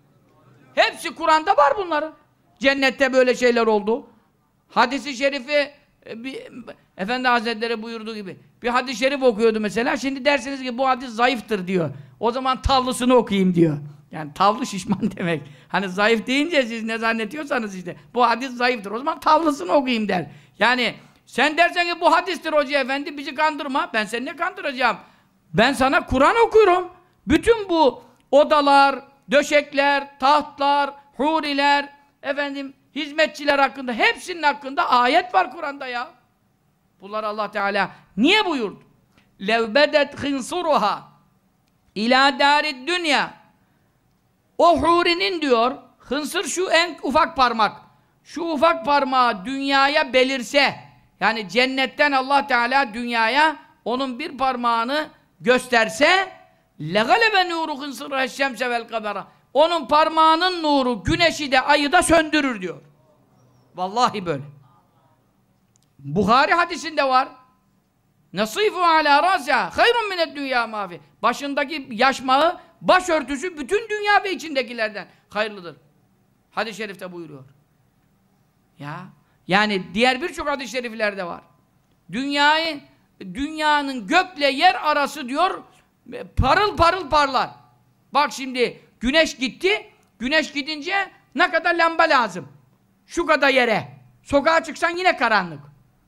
Hepsi Kur'an'da var bunların. Cennette böyle şeyler oldu. Hadisi şerifi e, bir, Efendi Hazretleri buyurduğu gibi bir hadis-i şerif okuyordu mesela. Şimdi dersiniz ki bu hadis zayıftır diyor. O zaman tavlısını okuyayım diyor. Yani tavlı şişman demek. Hani zayıf deyince siz ne zannediyorsanız işte. Bu hadis zayıftır. O zaman tavlısını okuyayım der. Yani sen dersen ki bu hadistir hoca efendi bizi kandırma. Ben seni ne kandıracağım? Ben sana Kur'an okuyorum. Bütün bu odalar, döşekler, tahtlar, huriler, efendim hizmetçiler hakkında hepsinin hakkında ayet var Kur'an'da ya. Bunlar Allah Teala niye buyurdu? لَوْبَدَتْ خِنْصُرُهَا اِلَى دَارِ dünya. O hurinin diyor, hınsır şu en ufak parmak. Şu ufak parmağı dünyaya belirse, yani cennetten Allah Teala dünyaya onun bir parmağını gösterse لَغَلَبَ نُورُ خِنْصِرَ الشَّمْسَ وَالْقَبَرَ onun parmağının nuru güneşi de ayı da söndürür diyor. Vallahi böyle. Buhari hadisinde var. Nasifu ala rasa hayrun mined dünya mafi. Başındaki yaşmağı, başörtüsü bütün dünya ve içindekilerden hayırlıdır. Hadis-i şerifte buyuruyor. Ya yani diğer birçok hadis-i şeriflerde var. Dünyayı dünyanın gökle yer arası diyor parıl parıl parlar. Bak şimdi güneş gitti. Güneş gidince ne kadar lamba lazım? Şu kadar yere. Sokağa çıksan yine karanlık.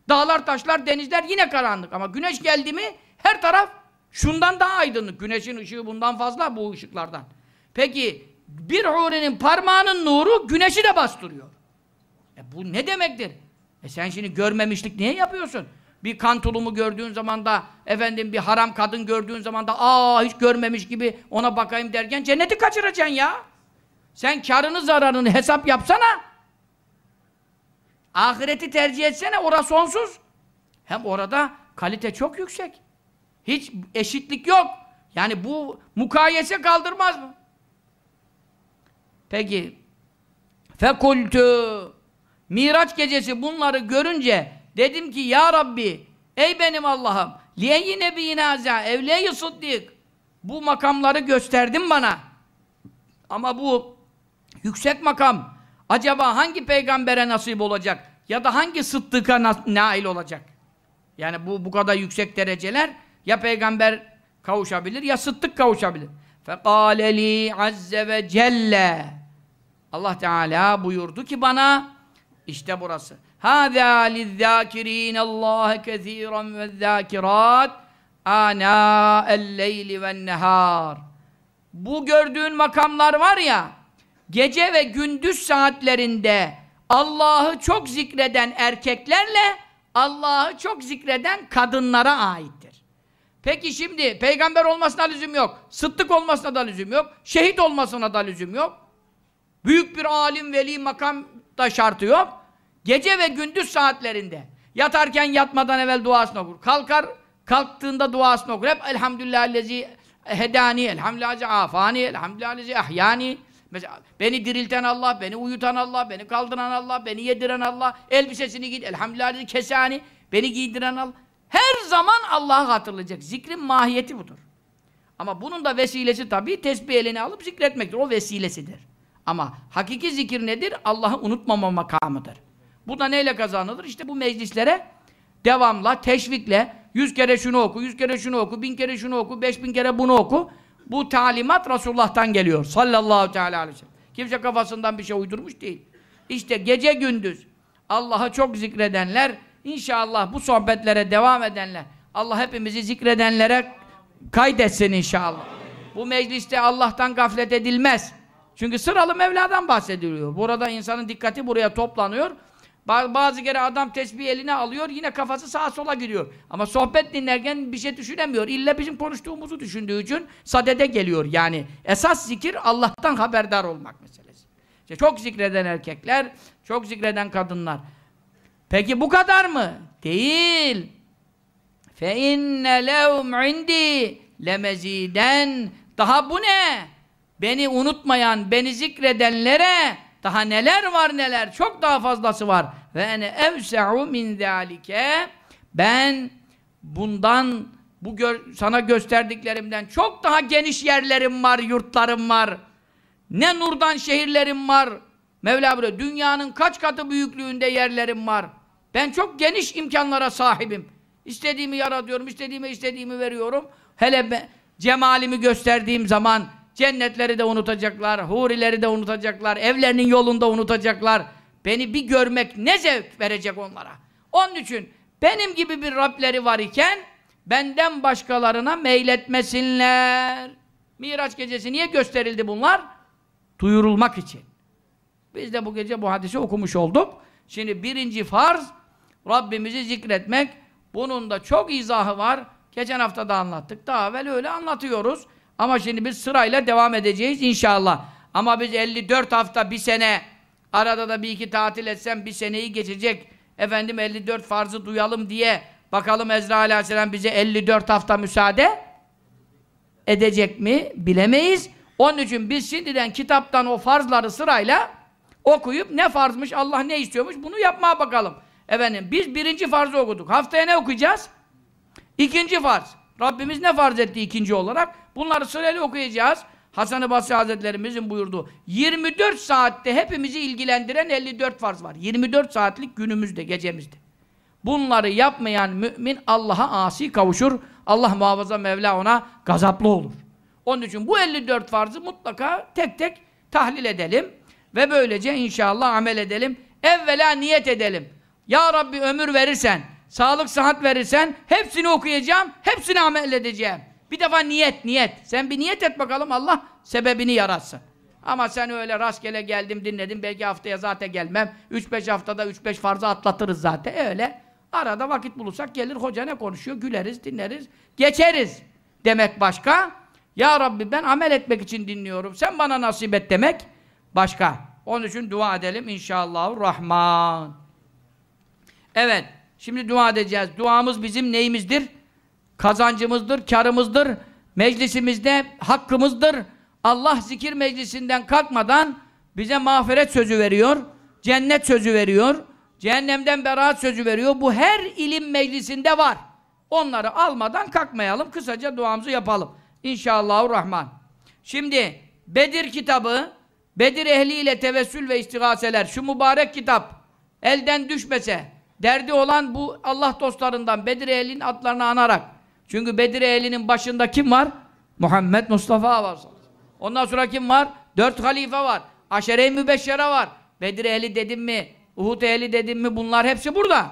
Dağlar, taşlar, denizler yine karanlık. Ama güneş geldi mi her taraf şundan daha aydınlık. Güneşin ışığı bundan fazla bu ışıklardan. Peki bir hurinin parmağının nuru güneşi de bastırıyor. E bu ne demektir? E sen şimdi görmemişlik niye yapıyorsun? Bir kan tulumu gördüğün zaman da efendim bir haram kadın gördüğün zaman da aa hiç görmemiş gibi ona bakayım derken cenneti kaçıracaksın ya. Sen karını zararını hesap yapsana. Ahireti tercih etsene orası sonsuz. Hem orada kalite çok yüksek. Hiç eşitlik yok. Yani bu mukayese kaldırmaz mı? Peki fekultu Miraç gecesi bunları görünce dedim ki ya Rabbi ey benim Allah'ım liyeyi nebiyine azâ evliye sıddık. Bu makamları gösterdin bana. Ama bu yüksek makam acaba hangi peygambere nasip olacak? Ya da hangi sıddıka nail olacak? Yani bu bu kadar yüksek dereceler ya peygamber kavuşabilir ya sıddık kavuşabilir. Fekâle li azze ve celle. Allah Teala buyurdu ki bana işte burası. Hâzâ lizzâkirîne Allâhe kezîran ve zâkirât ânâ'el-leyli ve'n-nehâr. Bu gördüğün makamlar var ya, gece ve gündüz saatlerinde Allah'ı çok zikreden erkeklerle Allah'ı çok zikreden kadınlara aittir. Peki şimdi peygamber olmasına lüzum yok, sıddık olmasına da lüzum yok, şehit olmasına da lüzum yok. Büyük bir alim, veli, makam da şartı yok. Gece ve gündüz saatlerinde yatarken yatmadan evvel duasını okur. Kalkar, kalktığında duasını okur. Hep elhamdülillahillezi hedani, elhamdülillahillezi afani, elhamdülillahillezi ahyani. Mesela beni dirilten Allah, beni uyutan Allah, beni kaldıran Allah, beni yediren Allah, elbisesini giy, elhamdülillahillezi kesani, beni giydiren Allah. Her zaman Allah'ı hatırlayacak. Zikrin mahiyeti budur. Ama bunun da vesilesi tabii tesbih eline alıp zikretmektir. O vesilesidir. Ama hakiki zikir nedir? Allah'ı unutmama makamıdır. Bu da neyle kazanılır? İşte bu meclislere devamla, teşvikle yüz kere şunu oku, yüz kere şunu oku, bin kere şunu oku, beş bin kere bunu oku. Bu talimat Resulullah'tan geliyor. Sallallahu teala aleyhi ve sellem. Kimse kafasından bir şey uydurmuş değil. İşte gece gündüz Allah'ı çok zikredenler, inşallah bu sohbetlere devam edenler, Allah hepimizi zikredenlere kaydetsin inşallah. Bu mecliste Allah'tan gaflet edilmez. Çünkü sıralı Mevla'dan bahsediliyor. Burada insanın dikkati buraya toplanıyor. Bazı kere adam tesbih eline alıyor, yine kafası sağa sola gidiyor. Ama sohbet dinlerken bir şey düşünemiyor. İlla bizim konuştuğumuzu düşündüğü için sadede geliyor. Yani esas zikir Allah'tan haberdar olmak meselesi. İşte çok zikreden erkekler, çok zikreden kadınlar. Peki bu kadar mı? Değil. Fe inne lehum indi lemeziden. Daha bu ne? Beni unutmayan, beni zikredenlere daha neler var neler, çok daha fazlası var. Ve ene evse'u min zâlike ben bundan bu gö sana gösterdiklerimden çok daha geniş yerlerim var, yurtlarım var. Ne nurdan şehirlerim var. Mevla buyuruyor, dünyanın kaç katı büyüklüğünde yerlerim var. Ben çok geniş imkanlara sahibim. İstediğimi yaratıyorum, istediğimi istediğimi veriyorum. Hele cemalimi gösterdiğim zaman Cennetleri de unutacaklar, hurileri de unutacaklar, evlerinin yolunda unutacaklar. Beni bir görmek ne zevk verecek onlara. Onun için benim gibi bir Rableri var iken benden başkalarına meyletmesinler. Miraç gecesi niye gösterildi bunlar? Duyurulmak için. Biz de bu gece bu hadisi okumuş olduk. Şimdi birinci farz Rabbimizi zikretmek. Bunun da çok izahı var. Geçen hafta da anlattık. Daha evvel öyle anlatıyoruz. Ama şimdi biz sırayla devam edeceğiz inşallah. Ama biz 54 hafta, bir sene arada da bir iki tatil etsem bir seneyi geçecek. Efendim 54 farzı duyalım diye bakalım Ezra Aleyhisselam bize 54 hafta müsaade edecek mi bilemeyiz. Onun için biz şimdiden kitaptan o farzları sırayla okuyup ne farzmış, Allah ne istiyormuş bunu yapmaya bakalım. Efendim biz birinci farzı okuduk. Haftaya ne okuyacağız? İkinci farz. Rabbimiz ne farz etti ikinci olarak? Bunları sırayla okuyacağız. Hasan-ı Basri Hazretlerimizin buyurduğu 24 saatte hepimizi ilgilendiren 54 farz var. 24 saatlik günümüzde, gecemizde. Bunları yapmayan mümin Allah'a asi kavuşur. Allah muhafaza Mevla ona gazaplı olur. Onun için bu 54 farzı mutlaka tek tek tahlil edelim. Ve böylece inşallah amel edelim. Evvela niyet edelim. Ya Rabbi ömür verirsen, sağlık sıhhat verirsen hepsini okuyacağım, hepsini amel edeceğim. Bir defa niyet, niyet. Sen bir niyet et bakalım Allah sebebini yaratsın. Ama sen öyle rastgele geldim dinledim belki haftaya zaten gelmem. 3-5 haftada 3-5 farzı atlatırız zaten öyle. Arada vakit bulursak gelir hoca ne konuşuyor güleriz dinleriz geçeriz demek başka. Ya Rabbi ben amel etmek için dinliyorum sen bana nasip et demek başka. Onun için dua edelim inşallahurrahman. Evet şimdi dua edeceğiz. Duamız bizim neyimizdir? Kazancımızdır, karımızdır. Meclisimizde hakkımızdır. Allah zikir meclisinden kalkmadan bize mağfiret sözü veriyor. Cennet sözü veriyor. Cehennemden beraat sözü veriyor. Bu her ilim meclisinde var. Onları almadan kalkmayalım. Kısaca duamızı yapalım. İnşallahurrahman. Şimdi Bedir kitabı, Bedir ehliyle tevessül ve istigaseler, şu mübarek kitap elden düşmese, derdi olan bu Allah dostlarından Bedir ehlinin adlarını anarak. Çünkü Bedir ehlinin başında kim var? Muhammed Mustafa var. Ondan sonra kim var? Dört halife var. Aşere-i Mübeşşere var. Bedir ehli dedim mi? Uhud ehli dedim mi? Bunlar hepsi burada.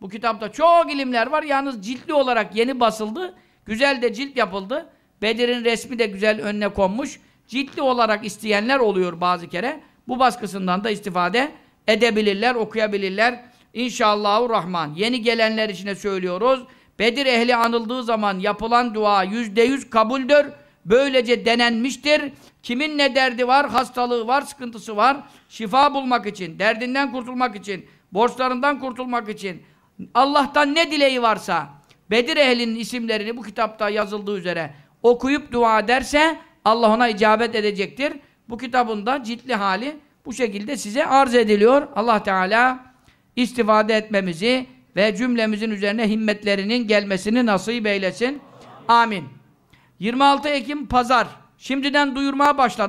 Bu kitapta çok ilimler var. Yalnız ciltli olarak yeni basıldı. Güzel de cilt yapıldı. Bedir'in resmi de güzel önüne konmuş. Ciltli olarak isteyenler oluyor bazı kere. Bu baskısından da istifade edebilirler, okuyabilirler. İnşallahurrahman. Yeni gelenler içine söylüyoruz. Bedir ehli anıldığı zaman yapılan dua yüzde yüz kabuldür. Böylece denenmiştir. Kimin ne derdi var, hastalığı var, sıkıntısı var. Şifa bulmak için, derdinden kurtulmak için, borçlarından kurtulmak için, Allah'tan ne dileği varsa, Bedir ehlinin isimlerini bu kitapta yazıldığı üzere okuyup dua ederse Allah ona icabet edecektir. Bu kitabın da ciltli hali bu şekilde size arz ediliyor. Allah Teala istifade etmemizi ve cümlemizin üzerine himmetlerinin gelmesini nasip eylesin. Amin. 26 Ekim Pazar. Şimdiden duyurmaya başladı.